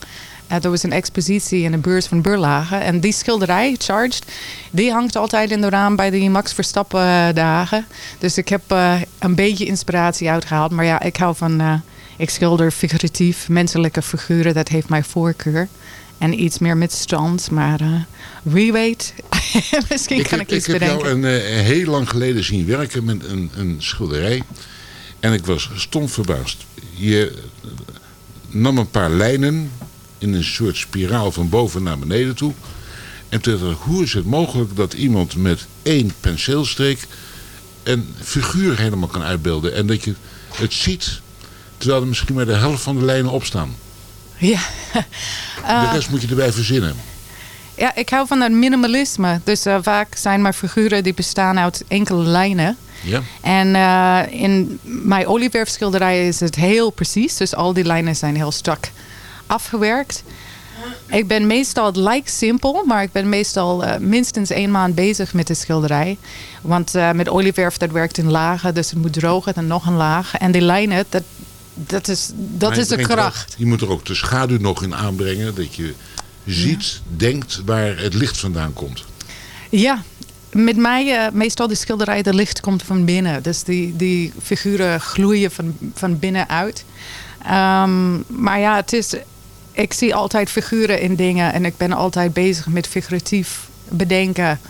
Eh, er was een expositie in de beurs van Burlage. En die schilderij, Charged, die hangt altijd in de raam bij de Max Verstappen eh, dagen. Dus ik heb eh, een beetje inspiratie uitgehaald. Maar ja, ik hou van... ik schilder figuratief, menselijke figuren. Dat heeft mijn voorkeur. En iets meer met stand. Maar wie weet, misschien kan heb, ik iets ik heb bedenken. jou een, heel lang geleden zien werken met een, een schilderij. En ik was stom verbaasd. Je nam een paar lijnen in een soort spiraal van boven naar beneden toe. En toen dacht ik, hoe is het mogelijk dat iemand met één penseelstreek een figuur helemaal kan uitbeelden. En dat je het ziet terwijl er misschien maar de helft van de lijnen opstaan. Ja. De Eh, rest moet je erbij verzinnen. Ja, ik hou van dat minimalisme. Dus eh, vaak zijn mijn figuren die bestaan uit enkele lijnen. Ja? En eh, in mijn olieverfschilderijen is het heel precies. Dus al die lijnen zijn heel strak afgewerkt. Ik ben meestal, het lijkt simpel, maar ik ben meestal eh, minstens één maand bezig met de schilderij. Want eh, met olieverf, dat werkt in lagen, dus het moet drogen, dan nog een laag. En die lijnen, dat, dat is, dat is de kracht. ook- je moet er ook de schaduw nog in aanbrengen. Dat je ziet, denkt waar het licht vandaan komt. Ja, met mij eh, meestal de schilderij, de licht komt van binnen. Dus die, die figuren gloeien van, van binnenuit. Ehm, maar ja, het is, ik zie altijd figuren in dingen en ik ben altijd bezig met figuratief bedenken.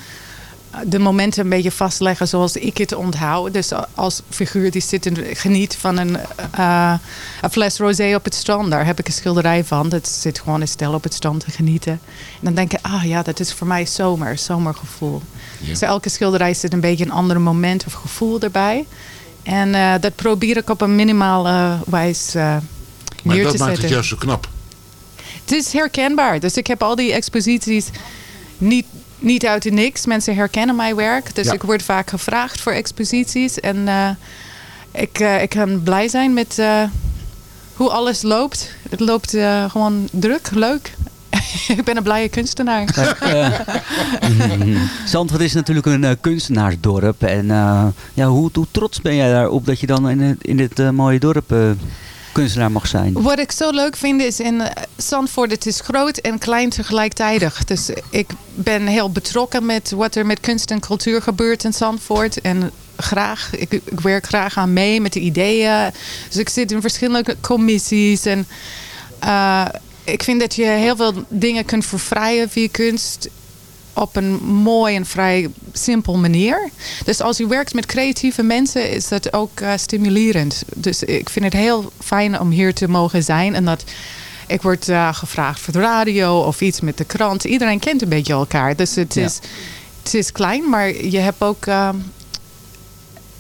De momenten een beetje vastleggen zoals ik het onthoud. Dus als figuur die zit en geniet van een, eh, een fles rosé op het strand. Daar heb ik een schilderij van. Dat zit gewoon een stel op het strand te genieten. En dan denk ik, ah ja, dat is voor mij zomer, zomergevoel. Ja. Dus elke schilderij zit een beetje een ander moment of gevoel erbij. En eh, dat probeer ik op een minimale eh Maar neer dat te maakt het juist zo knap. Het is herkenbaar. Dus ik heb al die exposities niet, niet uit de niks. Mensen herkennen mijn werk. Dus Ja. ik word vaak gevraagd voor exposities. En eh, ik, eh, ik kan blij zijn met eh, hoe alles loopt. Het loopt eh, gewoon druk, leuk. ik ben een blije kunstenaar. Zandvoort is natuurlijk een eh, kunstenaarsdorp. En eh, ja, hoe, hoe trots ben jij daarop dat je dan in, het- in dit mooie dorp eh, mag zijn? Wat ik zo leuk vind is in eh, Zandvoort, het is groot en klein tegelijkertijd. Dus ik ben heel betrokken met wat er met kunst en cultuur gebeurt in Zandvoort. En graag, ik, ik werk graag aan mee met de ideeën. Dus ik zit in verschillende commissies. En eh, ik vind dat je heel veel dingen kunt vervrijen via kunst op een mooi en vrij simpel manier. Dus als je werkt met creatieve mensen is dat ook eh, stimulerend. Dus ik vind het heel fijn om hier te mogen zijn. En dat ik word eh, gevraagd voor de radio of iets met de krant. Iedereen kent een beetje elkaar. Dus het, Ja. is, het is klein, maar je hebt ook... eh,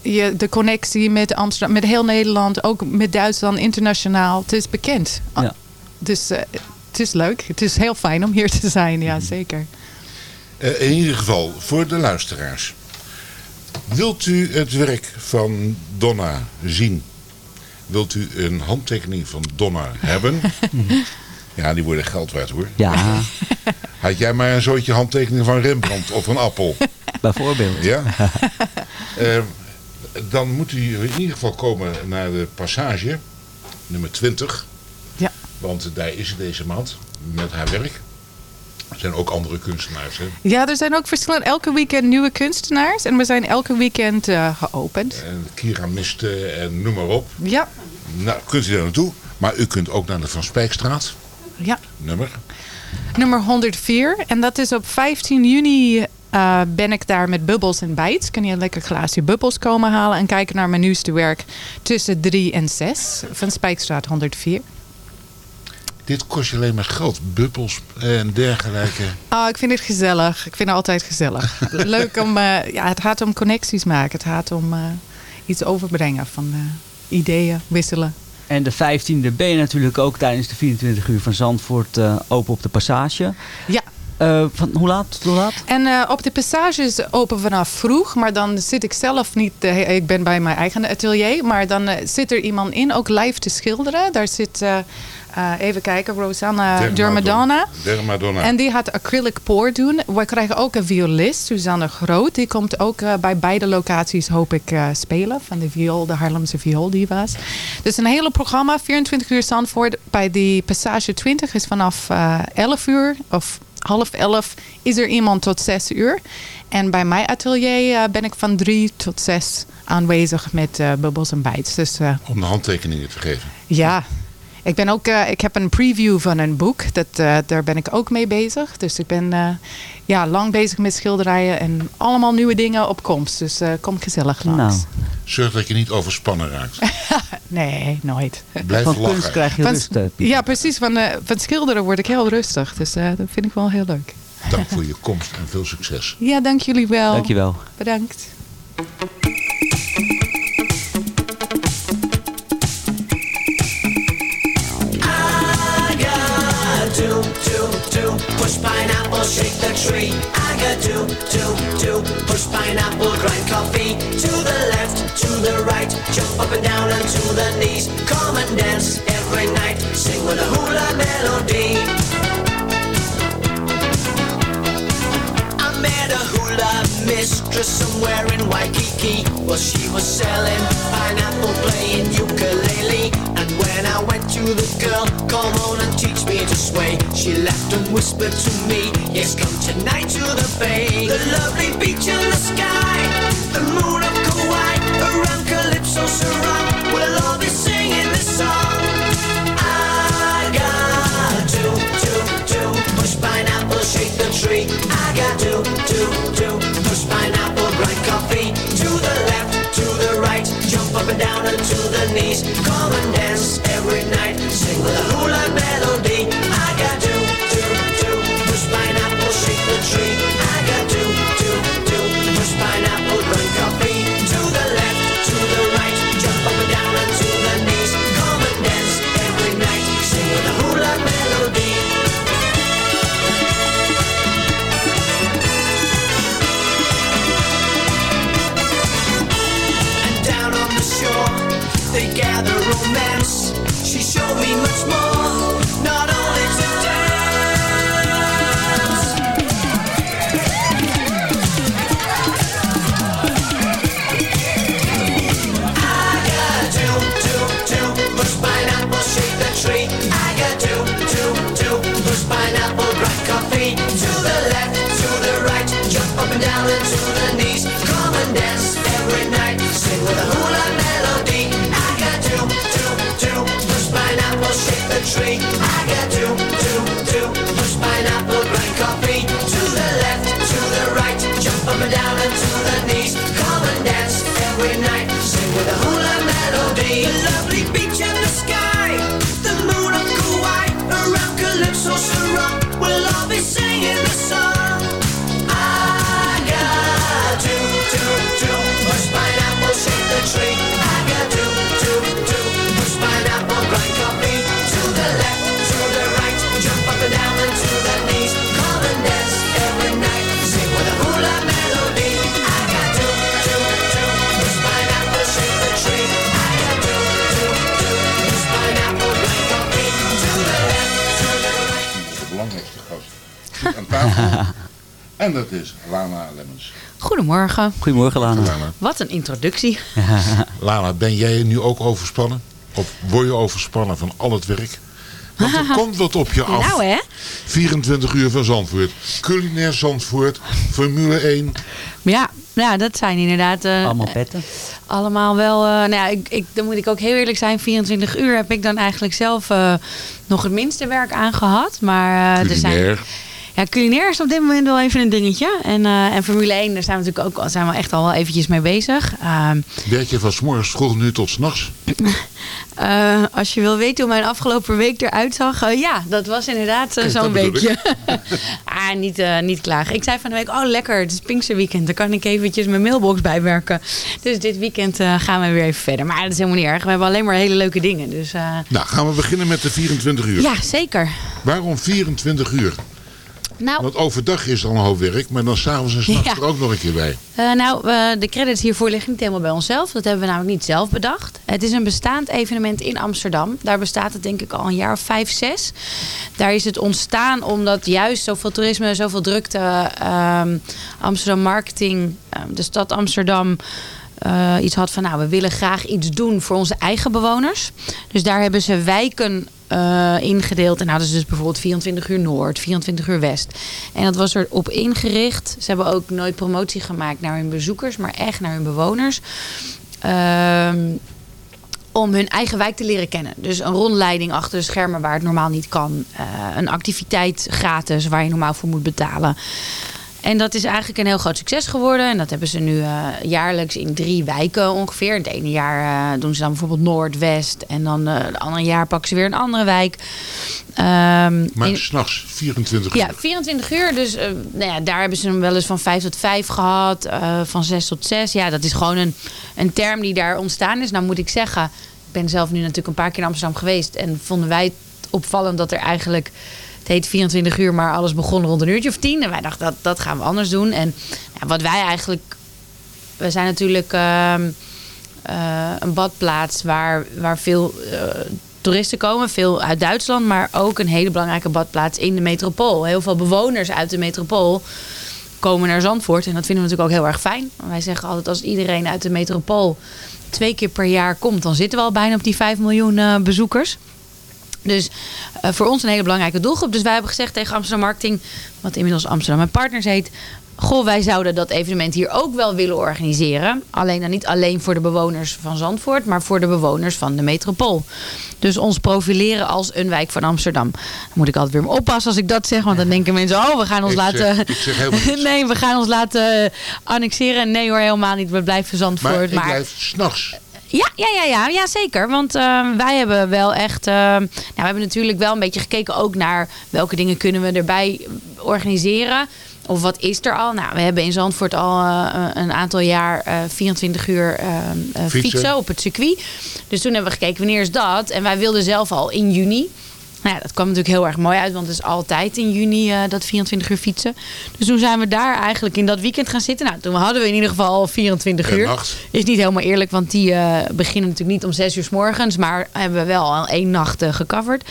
je, de connectie met Amsterdam, met heel Nederland, ook met Duitsland internationaal. Het is bekend. Ja. Dus het het is leuk. Het is heel fijn om hier te zijn, ja zeker. Eh, in ieder geval, voor de luisteraars. Wilt u het werk van Donna zien? Wilt u een handtekening van Donna hebben? ja, die worden geld waard hoor. Ja. Had jij maar een zootje handtekening van Rembrandt of een appel? Bijvoorbeeld. Ja. Eh, dan moet u in ieder geval komen naar de passage, nummer 20. Ja. Want daar is ze deze maand met haar werk. Er zijn ook andere kunstenaars. Hè? Ja, er zijn ook verschillende, elke weekend nieuwe kunstenaars. En we zijn elke weekend eh, geopend. En keramisten en noem maar op. Ja, Nou, kunt u daar naartoe. Maar u kunt ook naar de Van Spijkstraat. ja. Nummer. Nummer 104. En dat is op 15 juni eh, ben ik daar met Bubbles en Bites. Kun je een lekker glaasje Bubbles komen halen en kijken naar mijn nieuwste werk tussen 3 en 6 van Spijkstraat 104. Dit kost je alleen maar geld. Bubbels en dergelijke. Oh, ik vind het gezellig. Ik vind het altijd gezellig. Leuk om, eh, ja, het gaat om connecties maken. Het gaat om eh, iets overbrengen van eh, ideeën, wisselen. En de 15e ben je natuurlijk ook tijdens de 24 uur van Zandvoort eh, open op de passage. Ja. Eh, van hoe laat tot hoe laat? En eh, op de passage is open vanaf vroeg, maar dan zit ik zelf niet, ik ben bij mijn eigen atelier, maar dan zit er iemand in, ook live te schilderen. Daar zit, eh, even kijken, Rosanna Dermadonna. Dermadonna. En die gaat acrylic pour doen. We krijgen ook een violist, Suzanne Groot. Die komt ook eh, bij beide locaties, hoop ik, eh, spelen. Van de viool, de Haarlemse viooldiva's. Dus een hele programma, 24 uur Zandvoort. Bij die passage 20 is vanaf eh 11 uur of half 11 is er iemand tot 6 uur. En bij mijn atelier ben ik van 3 tot 6 aanwezig met Bubbles en Bites. Dus Om de handtekeningen te geven. ja, ik, ben ook, eh, ik heb een preview van een boek. Dat, eh, daar ben ik ook mee bezig. Dus ik ben eh, ja, lang bezig met schilderijen en allemaal nieuwe dingen op komst. Dus eh, kom gezellig langs. Nou. Zorg dat je niet overspannen raakt. Nee, nooit. Blijf Van lachen. kunst krijg je Van- rust. Piet. ja, precies. Van, eh, van schilderen word ik heel rustig. Dus eh, dat vind ik wel heel leuk. Dank voor je komst en veel succes. Ja, dank jullie wel. Dankjewel. Bedankt. Push pineapple, shake the tree. Do, do, do, push pineapple, grind coffee. To the left, to the right, jump up and down and to the knees. Come and dance every night, sing with a hula melody. Mistress somewhere in Waikiki. Well, she was selling pineapple, playing ukulele. And when I went to the girl, come on and teach me to sway. She laughed and whispered to me, yes, come tonight to the bay. The lovely beach and the sky, the moon of Kauai, around Calypso surround. Down and to the knees. Come and dance every night, sing with a hula melody. En dat is Lana Lemmens. Goedemorgen. Goedemorgen, Lana. Wat een introductie. Lana, ben jij nu ook overspannen? Of word je overspannen van al het werk? Want er komt wat op je af. Nou hè? 24 uur van Zandvoort. Culinair Zandvoort. Formule 1. Ja, ja dat zijn inderdaad... eh, Allemaal petten. allemaal wel... eh, nou ja, ik, ik, dan moet ik ook heel eerlijk zijn. 24 uur heb ik dan eigenlijk zelf eh, nog het minste werk aan gehad. Maar eh, er zijn... Ja, culinair is op dit moment wel even een dingetje. En, eh, en Formule 1, daar zijn we natuurlijk ook zijn we echt al wel eventjes mee bezig. Ehm, Werk je van 's morgens vroeg nu tot 's nachts? eh, als je wil weten hoe mijn afgelopen week eruit zag. eh, ja, dat was inderdaad zo'n weekje. ah, niet, niet klagen. Ik zei van de week, oh lekker, het is Pinksterweekend. Daar kan ik eventjes mijn mailbox bijwerken. Dus dit weekend gaan we weer even verder. Maar dat is helemaal niet erg. We hebben alleen maar hele leuke dingen. Dus Nou, gaan we beginnen met de 24 uur. ja, zeker. Waarom 24 uur? Nou, Want overdag is al een hoop werk, maar dan s'avonds en s'nachts Ja. er ook nog een keer bij. Eh, nou, eh, de credits hiervoor liggen niet helemaal bij onszelf. Dat hebben we namelijk niet zelf bedacht. Het is een bestaand evenement in Amsterdam. Daar bestaat het denk ik al een jaar of vijf, zes. Daar is het ontstaan omdat juist zoveel toerisme, zoveel drukte... ehm, Amsterdam Marketing, ehm, de stad Amsterdam... eh, iets had van, nou, we willen graag iets doen voor onze eigen bewoners. Dus daar hebben ze wijken eh, ingedeeld. En hadden ze dus bijvoorbeeld 24 uur Noord, 24 uur West. En dat was erop ingericht. Ze hebben ook nooit promotie gemaakt naar hun bezoekers, maar echt naar hun bewoners. Ehm, om hun eigen wijk te leren kennen. Dus een rondleiding achter de schermen waar het normaal niet kan. Eh, een activiteit gratis waar je normaal voor moet betalen. En dat is eigenlijk een heel groot succes geworden. En dat hebben ze nu eh, jaarlijks in drie wijken ongeveer. Het ene jaar eh, doen ze dan bijvoorbeeld Noord, West. En dan eh, het andere jaar pakken ze weer een andere wijk. Ehm, Maar s'nachts 24 uur. ja, 24 uur. Dus nou ja, daar hebben ze hem wel eens van 5 tot 5 gehad. eh, van 6 tot 6. Ja, dat is gewoon een, een term die daar ontstaan is. Nou moet ik zeggen, ik ben zelf nu natuurlijk een paar keer in Amsterdam geweest. En vonden wij het opvallend dat er eigenlijk... Heet 24 uur, maar alles begon rond een uurtje of tien. En wij dachten, dat, dat gaan we anders doen. En ja, wat wij eigenlijk... We zijn natuurlijk ehm, eh, een badplaats waar, waar veel eh, toeristen komen. Veel uit Duitsland, maar ook een hele belangrijke badplaats in de metropool. Heel veel bewoners uit de metropool komen naar Zandvoort. En dat vinden we natuurlijk ook heel erg fijn. Wij zeggen altijd, als iedereen uit de metropool twee keer per jaar komt... dan zitten we al bijna op die 5 miljoen eh, bezoekers. Dus eh, voor ons een hele belangrijke doelgroep. Dus wij hebben gezegd tegen Amsterdam Marketing, wat inmiddels Amsterdam en Partners heet. Goh, wij zouden dat evenement hier ook wel willen organiseren. Alleen dan niet alleen voor de bewoners van Zandvoort, maar voor de bewoners van de metropool. Dus ons profileren als een wijk van Amsterdam. Dan moet ik altijd weer oppassen als ik dat zeg, want dan denken mensen: oh, we gaan ons Ik laten. zeg- ik zeg helemaal niks. nee, we gaan ons laten eh, annexeren. Nee hoor, helemaal niet. We blijven Zandvoort. Maar ik blijf s'nachts. Ja, ja, ja, ja, ja zeker. Want eh, wij hebben wel echt. eh, nou, we hebben natuurlijk wel een beetje gekeken ook naar welke dingen kunnen we erbij organiseren. Of wat is er al? Nou, we hebben in Zandvoort al eh, een aantal jaar eh, 24 uur eh, eh, Fietsen. fietsen op het circuit. Dus toen hebben we gekeken wanneer is dat. En wij wilden zelf al in juni. Nou ja, dat kwam natuurlijk heel erg mooi uit, want het is altijd in juni eh, dat 24 uur fietsen. Dus toen zijn we daar eigenlijk in dat weekend gaan zitten. Nou, toen hadden we in ieder geval al 24 En uur. nacht. Is niet helemaal eerlijk, want die eh, beginnen natuurlijk niet om 6 uur s morgens, maar hebben we wel al één nacht eh, gecoverd.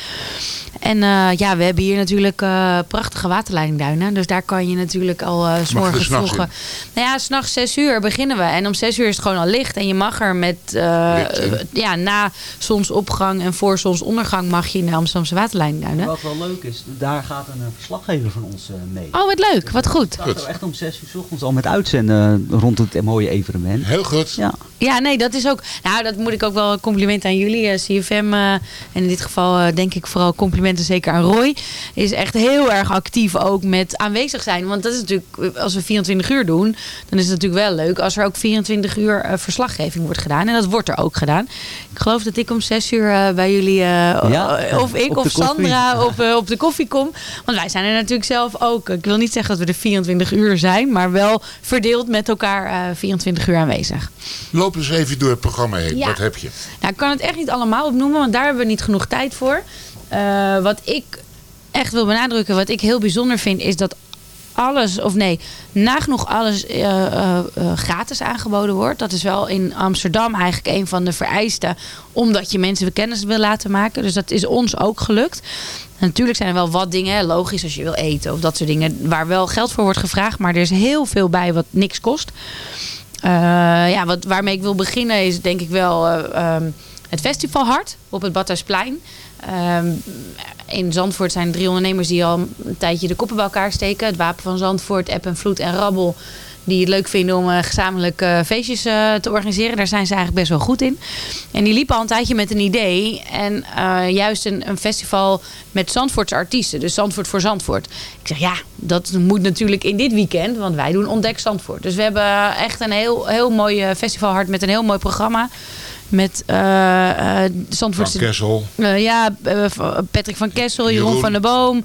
En eh, ja, we hebben hier natuurlijk eh, prachtige waterleidingduinen. Dus daar kan je natuurlijk al eh, s morgens vroeg. Nou ja, s'nachts 6 uur beginnen we. En om 6 uur is het gewoon al licht. En je mag er met, eh, Licht, ja, na zonsopgang en voor zonsondergang mag je in de Amsterdamse waterleidingduinen. Wat wel leuk is, daar gaat een verslaggever van ons eh, mee. Oh, wat leuk. Wat goed. Starten we echt om 6 uur 's ochtends al met uitzenden rond het mooie evenement. Heel goed. Ja. Ja, nee, dat is ook. Nou, dat moet ik ook wel een compliment aan jullie, eh, CFM. eh, en in dit geval eh, denk ik vooral complimenten zeker aan Roy. Is echt heel erg actief ook met aanwezig zijn. Want dat is natuurlijk, als we 24 uur doen, dan is het natuurlijk wel leuk als er ook 24 uur eh, verslaggeving wordt gedaan. En dat wordt er ook gedaan. Ik geloof dat ik om 6 uur eh, bij jullie, eh, Ja, of ik of koffie. Sandra op, op de koffie kom. Want wij zijn er natuurlijk zelf ook. Ik wil niet zeggen dat we er 24 uur zijn, maar wel verdeeld met elkaar eh, 24 uur aanwezig. Loop eens even door het programma heen. Ja. Wat heb je? Nou, ik kan het echt niet allemaal opnoemen, want daar hebben we niet genoeg tijd voor. Eh, wat ik echt wil benadrukken, wat ik heel bijzonder vind, is dat alles, of nee, nagenoeg alles eh, eh, gratis aangeboden wordt. Dat is wel in Amsterdam eigenlijk een van de vereisten. Omdat je mensen kennis wil laten maken. Dus dat is ons ook gelukt. Natuurlijk zijn er wel wat dingen, logisch als je wil eten of dat soort dingen, waar wel geld voor wordt gevraagd. Maar er is heel veel bij wat niks kost. Ja, wat, waarmee ik wil beginnen is denk ik wel eh, ehm, het Festival Hart op het Badhuisplein. Ehm, in Zandvoort zijn drie ondernemers die al een tijdje de koppen bij elkaar steken. Het Wapen van Zandvoort, App en Vloed en Rabbel. Die het leuk vinden om eh, gezamenlijk eh, feestjes eh, te organiseren. Daar zijn ze eigenlijk best wel goed in. En die liepen al een tijdje met een idee. En juist een, een festival met Zandvoortse artiesten. Dus Zandvoort voor Zandvoort. Ik zeg ja, dat moet natuurlijk in dit weekend. Want wij doen Ontdek Zandvoort. Dus we hebben echt een heel, heel mooi festival hard met een heel mooi programma. Met eh eh Zandvoortse... Van Kessel. Eh, ja, Patrick van Kessel, Jeroen, Jeroen. van der Boom.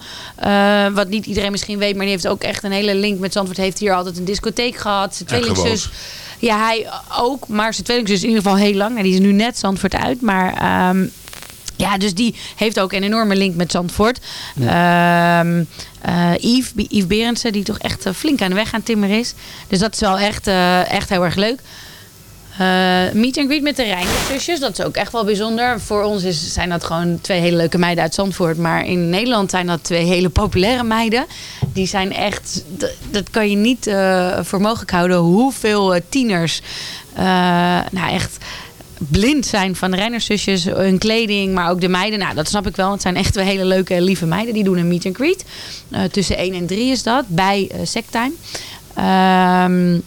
Wat niet iedereen misschien weet, maar die heeft ook echt een hele link met Zandvoort. Heeft hier altijd een discotheek gehad. Zijn En tweelingzus. Ja, hij ook. Maar zijn tweelingzus in ieder geval heel lang. Nou, die is nu net Zandvoort uit. Maar ehm, ja, dus die heeft ook een enorme link met Zandvoort. Ehm, eh, Yves, Yves Berendsen, die toch echt flink aan de weg aan het timmeren is. Dus dat is wel echt, echt heel erg leuk. Eh, meet and greet met de Rijnderszusjes, dat is ook echt wel bijzonder. Voor ons is, zijn dat gewoon twee hele leuke meiden uit Zandvoort. Maar in Nederland zijn dat twee hele populaire meiden. Die zijn echt, dat kan je niet eh, voor mogelijk houden hoeveel eh, tieners nou echt blind zijn van de Rijnderszusjes. Hun kleding, maar ook de meiden. Nou, dat snap ik wel. Het zijn echt twee hele leuke, lieve meiden. Die doen een meet and greet. Tussen 1 en 3 is dat, bij uh, Sectime. Ehm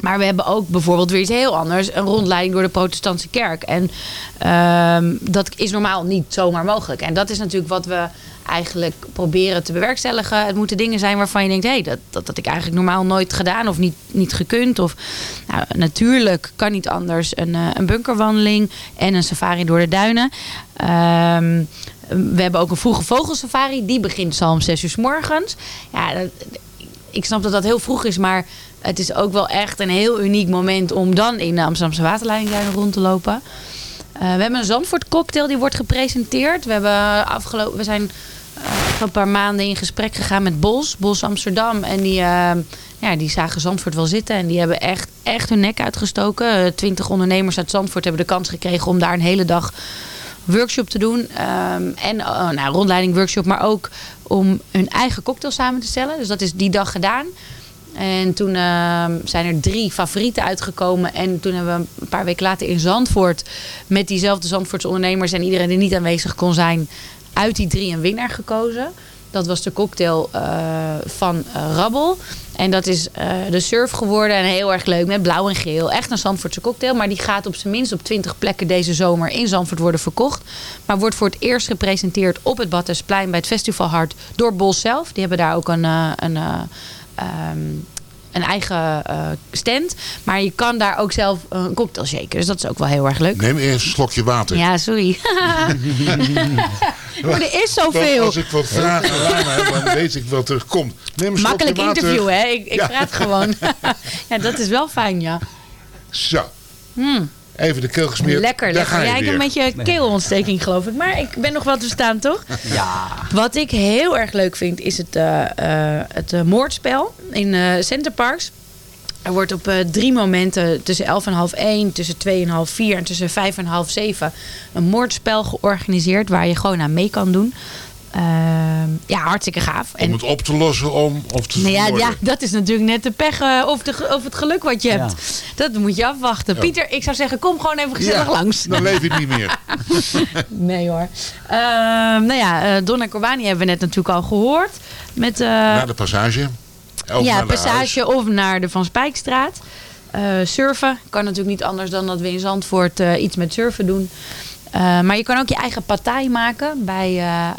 maar we hebben ook bijvoorbeeld weer iets heel anders. Een rondleiding door de protestantse kerk. En ehm, dat is normaal niet zomaar mogelijk. En dat is natuurlijk wat we eigenlijk proberen te bewerkstelligen. Het moeten dingen zijn waarvan je denkt... hé, hey, dat, dat had ik eigenlijk normaal nooit gedaan of niet, niet gekund. Of, nou, natuurlijk kan niet anders een, eh, een bunkerwandeling... en een safari door de duinen. Ehm, we hebben ook een vroege vogelsafari. Die begint al om 6 uur morgens. Ja, ik snap dat dat heel vroeg is, maar het is ook wel echt een heel uniek moment om dan in de Amsterdamse waterleidingduinen rond te lopen. Eh, we hebben een Zandvoort cocktail die wordt gepresenteerd. We, hebben afgelopen, we zijn eh, een paar maanden in gesprek gegaan met Bos, Bos Amsterdam. En die, eh, ja, die zagen Zandvoort wel zitten en die hebben echt, echt hun nek uitgestoken. Twintig ondernemers uit Zandvoort hebben de kans gekregen om daar een hele dag workshop te doen. Ehm, en nou, rondleiding workshop, maar ook om hun eigen cocktail samen te stellen. Dus dat is die dag gedaan. En toen ehm, zijn er drie favorieten uitgekomen. En toen hebben we een paar weken later in Zandvoort... met diezelfde Zandvoortse ondernemers... en iedereen die niet aanwezig kon zijn... uit die drie een winnaar gekozen. Dat was de cocktail eh, van eh, Rabbel. En dat is eh, de surf geworden en heel erg leuk met blauw en geel. Echt een Zandvoortse cocktail. Maar die gaat op zijn minst op 20 plekken deze zomer in Zandvoort worden verkocht. Maar wordt voor het eerst gepresenteerd op het Badhuisplein bij het Festival Hart door Bos zelf. Die hebben daar ook een, een, eh, ehm, een eigen eh, stand. Maar je kan daar ook zelf een cocktail shaken. Dus dat is ook wel heel erg leuk. Neem eerst een slokje water. Ja, sorry. maar er is zoveel. Als ik wat vragen aan heb, dan weet ik wel terugkomt. Neem een Makkelijk slokje water. interview, hè? Ik, ik Ja. praat gewoon. ja, dat is wel fijn, ja. Zo, Hmm. Even de keel gesmeerd. Lekker, Daar lekker. ga je Jij hebt een beetje keelontsteking, geloof ik. Maar ik ben nog wel te staan, toch? Ja. Wat ik heel erg leuk vind, is het, eh, eh, het eh, moordspel in eh Centerparks. Er wordt op eh, drie momenten tussen 11 en half 1, tussen 2 en half 4 en tussen 5 en half 7 een moordspel georganiseerd waar je gewoon aan mee kan doen. Ehm, ja, hartstikke gaaf. Om het op te lossen om of te Nou ja, ja, dat is natuurlijk net de pech eh, of, de, of het geluk wat je Ja. hebt. Dat moet je afwachten. Ja. Pieter, ik zou zeggen, kom gewoon even gezellig Ja, langs. Dan leef je niet meer. Nee hoor. Ehm, nou ja, eh Don en Corbani hebben we net natuurlijk al gehoord. Met, eh, Naar de passage. Of ja, naar Passage of naar de Van Spijkstraat. Eh, surfen kan natuurlijk niet anders dan dat we in Zandvoort eh, iets met surfen doen. Eh, maar je kan ook je eigen partij maken bij eh,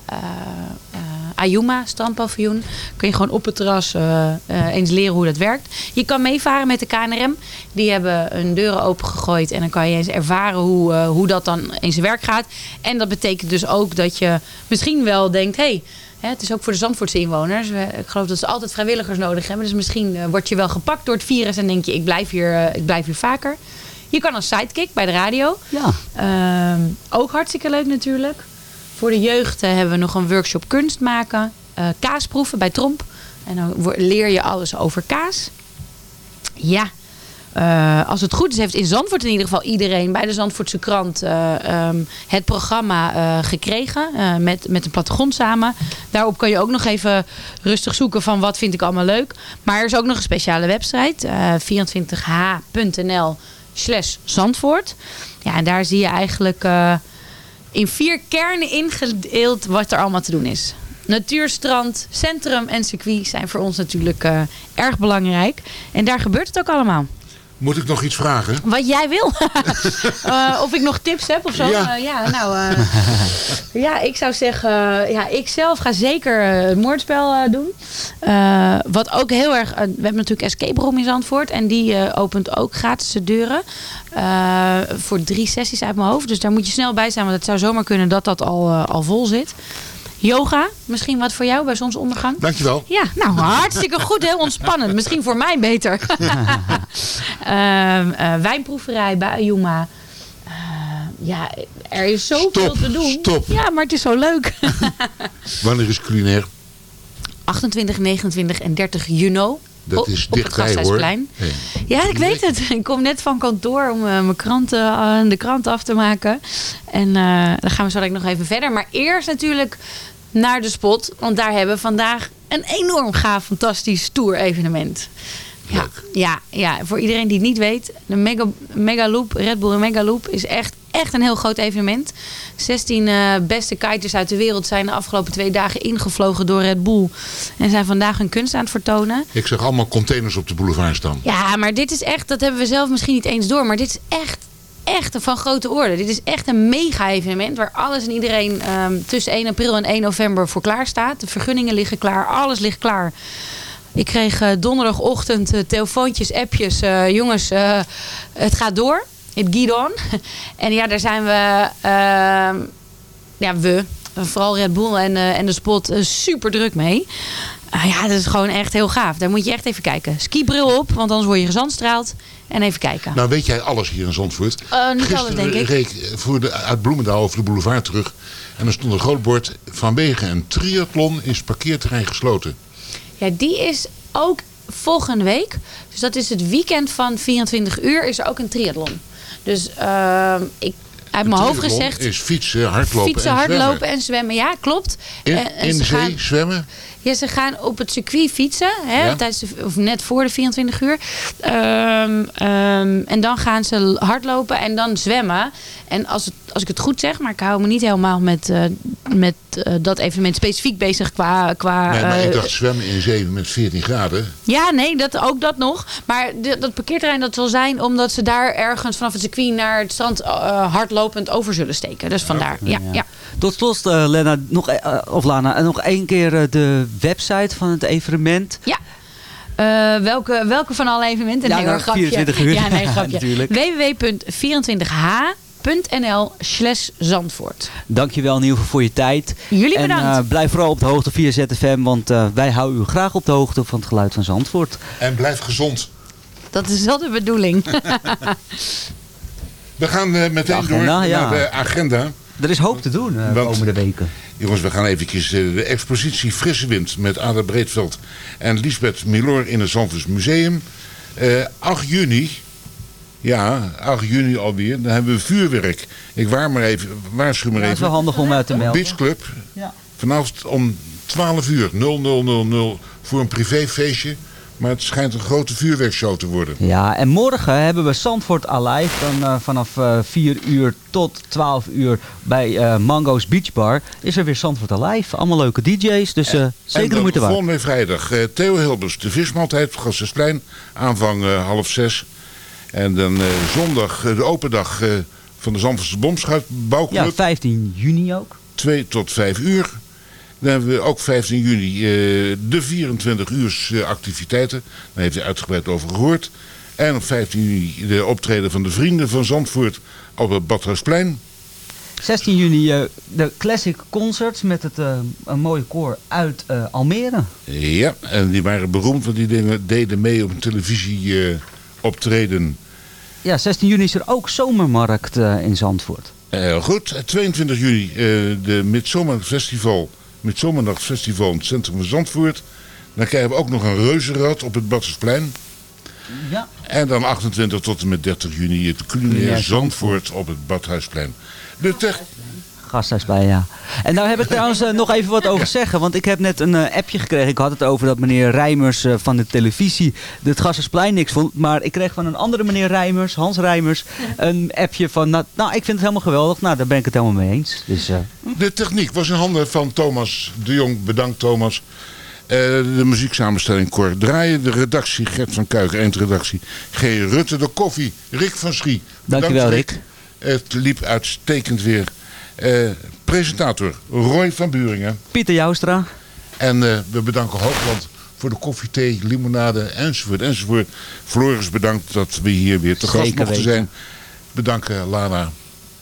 Ayuma, strandpaviljoen. Kun je gewoon op het terras eens leren hoe dat werkt. Je kan meevaren met de KNRM. Die hebben hun deuren opengegooid. En dan kan je eens ervaren hoe, hoe dat dan in zijn werk gaat. En dat betekent dus ook dat je misschien wel denkt... Hey, het is ook voor de Zandvoortse inwoners. Ik geloof dat ze altijd vrijwilligers nodig hebben. Dus misschien word je wel gepakt door het virus en denk je, ik blijf hier, ik blijf hier vaker. Je kan als sidekick bij de radio. Ja. Ehm, ook hartstikke leuk natuurlijk. Voor de jeugd eh, hebben we nog een workshop kunst maken. eh, kaasproeven bij Tromp. En dan leer je alles over kaas. Ja, eh, als het goed is, heeft in Zandvoort in ieder geval iedereen bij de Zandvoortse krant eh, ehm, het programma gekregen. met, met een plattegrond samen. Daarop kan je ook nog even rustig zoeken van wat vind ik allemaal leuk. Maar er is ook nog een speciale website. eh 24h.nl slash Zandvoort. Ja, en daar zie je eigenlijk eh, in vier kernen ingedeeld wat er allemaal te doen is. Natuur, strand, centrum en circuit zijn voor ons natuurlijk eh, erg belangrijk. En daar gebeurt het ook allemaal. Moet ik nog iets vragen? Wat jij wil. Eh, of ik nog tips heb of zo. Ja. Eh, ja nou, eh, ja, ik zou zeggen, ja, ik zelf ga zeker het moordspel eh, doen. Eh, wat ook heel erg, we hebben natuurlijk Escape Room in Zandvoort. En die eh, opent ook gratis de deuren. eh, voor drie sessies uit mijn hoofd. Dus daar moet je snel bij zijn. Want het zou zomaar kunnen dat dat al, al vol zit. Yoga, misschien wat voor jou bij zonsondergang? Dankjewel. Ja, nou hartstikke goed, heel ontspannend. Misschien voor mij beter. Ehm, eh, wijnproeverij bij Yuma. Eh, ja, er is zoveel Stop, te doen. stop. Ja, maar het is zo leuk. Wanneer is culinair? 28, 29 en 30 juni. Dat is op dichtbij hoor. Ja, ik weet het. Ik kom net van kantoor om eh, mijn kranten, eh, de krant af te maken. En eh, dan gaan we zo nog even verder. Maar eerst natuurlijk naar de spot. Want daar hebben we vandaag een enorm gaaf, fantastisch tour evenement. Ja, ja, ja, voor iedereen die het niet weet. De Mega, Megaloop, Red Bull Megaloop is echt, echt een heel groot evenement. 16 eh, beste kiters uit de wereld zijn de afgelopen twee dagen ingevlogen door Red Bull. En zijn vandaag hun kunst aan het vertonen. Ik zag allemaal containers op de boulevard staan. Ja, maar dit is echt, dat hebben we zelf misschien niet eens door, maar dit is echt, echt van grote orde. Dit is echt een mega-evenement waar alles en iedereen ehm, tussen 1 april en 1 november voor klaar staat. De vergunningen liggen klaar, alles ligt klaar. Ik kreeg eh, donderdagochtend eh, telefoontjes, appjes. eh, jongens, het gaat door. Het gaat on. en ja, daar zijn we, ehm, ja, we, vooral Red Bull en, en de spot, super druk mee. Ah ja, dat is gewoon echt heel gaaf. Daar moet je echt even kijken. Skibril op, want anders word je gezandstraald. En even kijken. Nou weet jij alles hier in Zandvoort. Eh, niet Gisteren alles, denk ik. reed ik voor de, uit Bloemendaal over de boulevard terug. En er stond een groot bord. Vanwege een triathlon is parkeerterrein gesloten. Ja, die is ook volgende week. Dus dat is het weekend van 24 uur is er ook een triathlon. Dus ehm, ik uit mijn hoofd gezegd... is fietsen, hardlopen Fietsen, en hardlopen zwemmen. en zwemmen. Ja, klopt. In, En- en in de zee, gaan- zwemmen. Ja, ze gaan op het circuit fietsen, hè, Ja. tijdens de, of net voor de 24 uur. Ehm, ehm, en dan gaan ze hardlopen en dan zwemmen. En als, het, als ik het goed zeg, maar ik hou me niet helemaal met, eh, met eh, dat evenement specifiek bezig qua... qua Nee, maar eh, ik dacht zwemmen in zee met 14 graden. ja, nee, dat, ook dat nog. Maar de- dat parkeerterrein dat zal zijn omdat ze daar ergens vanaf het circuit naar het strand eh, hardlopend over zullen steken. Dus vandaar, ja. ja. Tot slot, eh, Lena, nog, e- of Lana, nog één keer de website van het evenement. Ja. Eh, welke, welke van alle evenementen? Ja, nee nou, grapje. 24 uur. Ja, nee, grapje. Natuurlijk. www.24h.nl slash Zandvoort. Dankjewel in ieder geval voor je tijd. Jullie en, bedankt. eh, blijf vooral op de hoogte via ZFM, want eh, wij houden u graag op de hoogte van het geluid van Zandvoort. En blijf gezond. Dat is wel de bedoeling. We gaan meteen De agenda, door ja. naar de agenda. Er is hoop te doen eh, de Want- komende weken. Jongens, we gaan eventjes eh, de expositie Frisse Wind met Ada Breedveld en Lisbeth Milor in het Zandvoors Museum. Eh 8 juni, ja, 8 juni alweer, dan hebben we vuurwerk. Ik waar maar even, waarschuw maar Ja, dat even. is wel handig om uit te melden. Beach Club, Ja. vanavond om 12 uur, 0000 voor een privéfeestje. Maar het schijnt een grote vuurwerkshow te worden. Ja, en morgen hebben we Zandvoort Alive. Dan eh, vanaf eh 4 uur tot 12 uur bij eh, Mango's Beach Bar is er weer Zandvoort Alive. Allemaal leuke DJ's, dus En zeker de moeite waard. volgende vrijdag Theo Hilbers, de vismaaltijd op Gasthuisplein. Aanvang half zes. En dan zondag de open dag van de Zandvoortse Bomschuit Bouwclub. Ja, 15 juni ook. 2 tot 5 uur. Dan hebben we ook 15 juni eh, de 24 uur eh, activiteiten. Daar heeft u uitgebreid over gehoord. En op 15 juni de optreden van de Vrienden van Zandvoort op het Badhuisplein. 16 juni eh, de Classic Concerts met het, een mooie koor uit Almere. Ja, en die waren beroemd, want die deden, deden mee op een televisie optreden. Ja, 16 juni is er ook zomermarkt in Zandvoort. Goed, 22 juni de Midzomerfestival, Midzomernachtfestival in het centrum van Zandvoort. Dan krijgen we ook nog een reuzenrad op het Badhuisplein. Ja. En dan 28 tot en met 30 juni het culinair Zandvoort op het Badhuisplein. De tech... Gasthuis bij, ja. En daar heb ik trouwens eh, nog even wat over zeggen. Want ik heb net een eh, appje gekregen. Ik had het over dat meneer Rijmers eh, van de televisie het Gasthuisplein niks vond. Maar ik kreeg van een andere meneer Rijmers, Hans Rijmers, een appje van... Nou, nou, ik vind het helemaal geweldig. Nou, daar ben ik het helemaal mee eens. Dus, De techniek was in handen van Thomas de Jong. Bedankt Thomas. Eh, de muzieksamenstelling Cor Draaien. De redactie Gert van Kuiken. Eindredactie G. Rutte. De koffie Rick van Schie. Bedankt, Dankjewel, Rick. Het liep uitstekend weer. Eh, presentator Roy van Buringen. Pieter Joustra. En eh, we bedanken Hoogland voor de koffie, thee, limonade enzovoort enzovoort. Floris bedankt dat we hier weer te gast mochten weten. zijn. Bedanken Lana.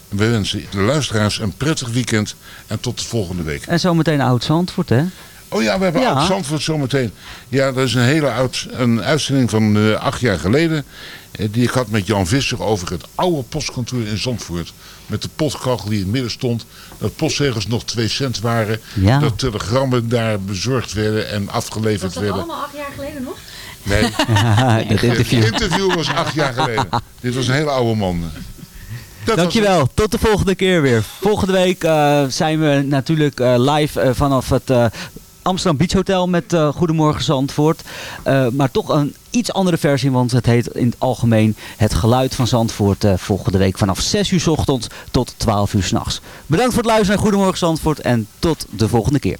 We wensen de luisteraars een prettig weekend en tot de volgende week. En zometeen Oud Zandvoort, hè? Oh ja, we hebben Ja. Oud Zandvoort zometeen. Ja, dat is een hele oud, een uitzending van eh, acht jaar geleden. eh, die ik had met Jan Visser over het oude postkantoor in Zandvoort. Met de postkachel die in het midden stond. Dat postzegels nog 2 cent waren. Ja. Dat telegrammen daar bezorgd werden en afgeleverd Was dat werden. allemaal acht jaar geleden nog? Nee, interview. Het interview was acht jaar geleden. Dit was een hele oude man. Dat was Dankjewel. Tot de volgende keer weer. Volgende week eh, zijn we natuurlijk eh, live vanaf het eh, Amsterdam Beach Hotel met eh, Goedemorgen Zandvoort. Eh, maar toch een iets andere versie, want het heet in het algemeen Het Geluid van Zandvoort. eh, volgende week vanaf 6 uur 's ochtends tot 12 uur s'nachts. Bedankt voor het luisteren naar Goedemorgen Zandvoort en tot de volgende keer.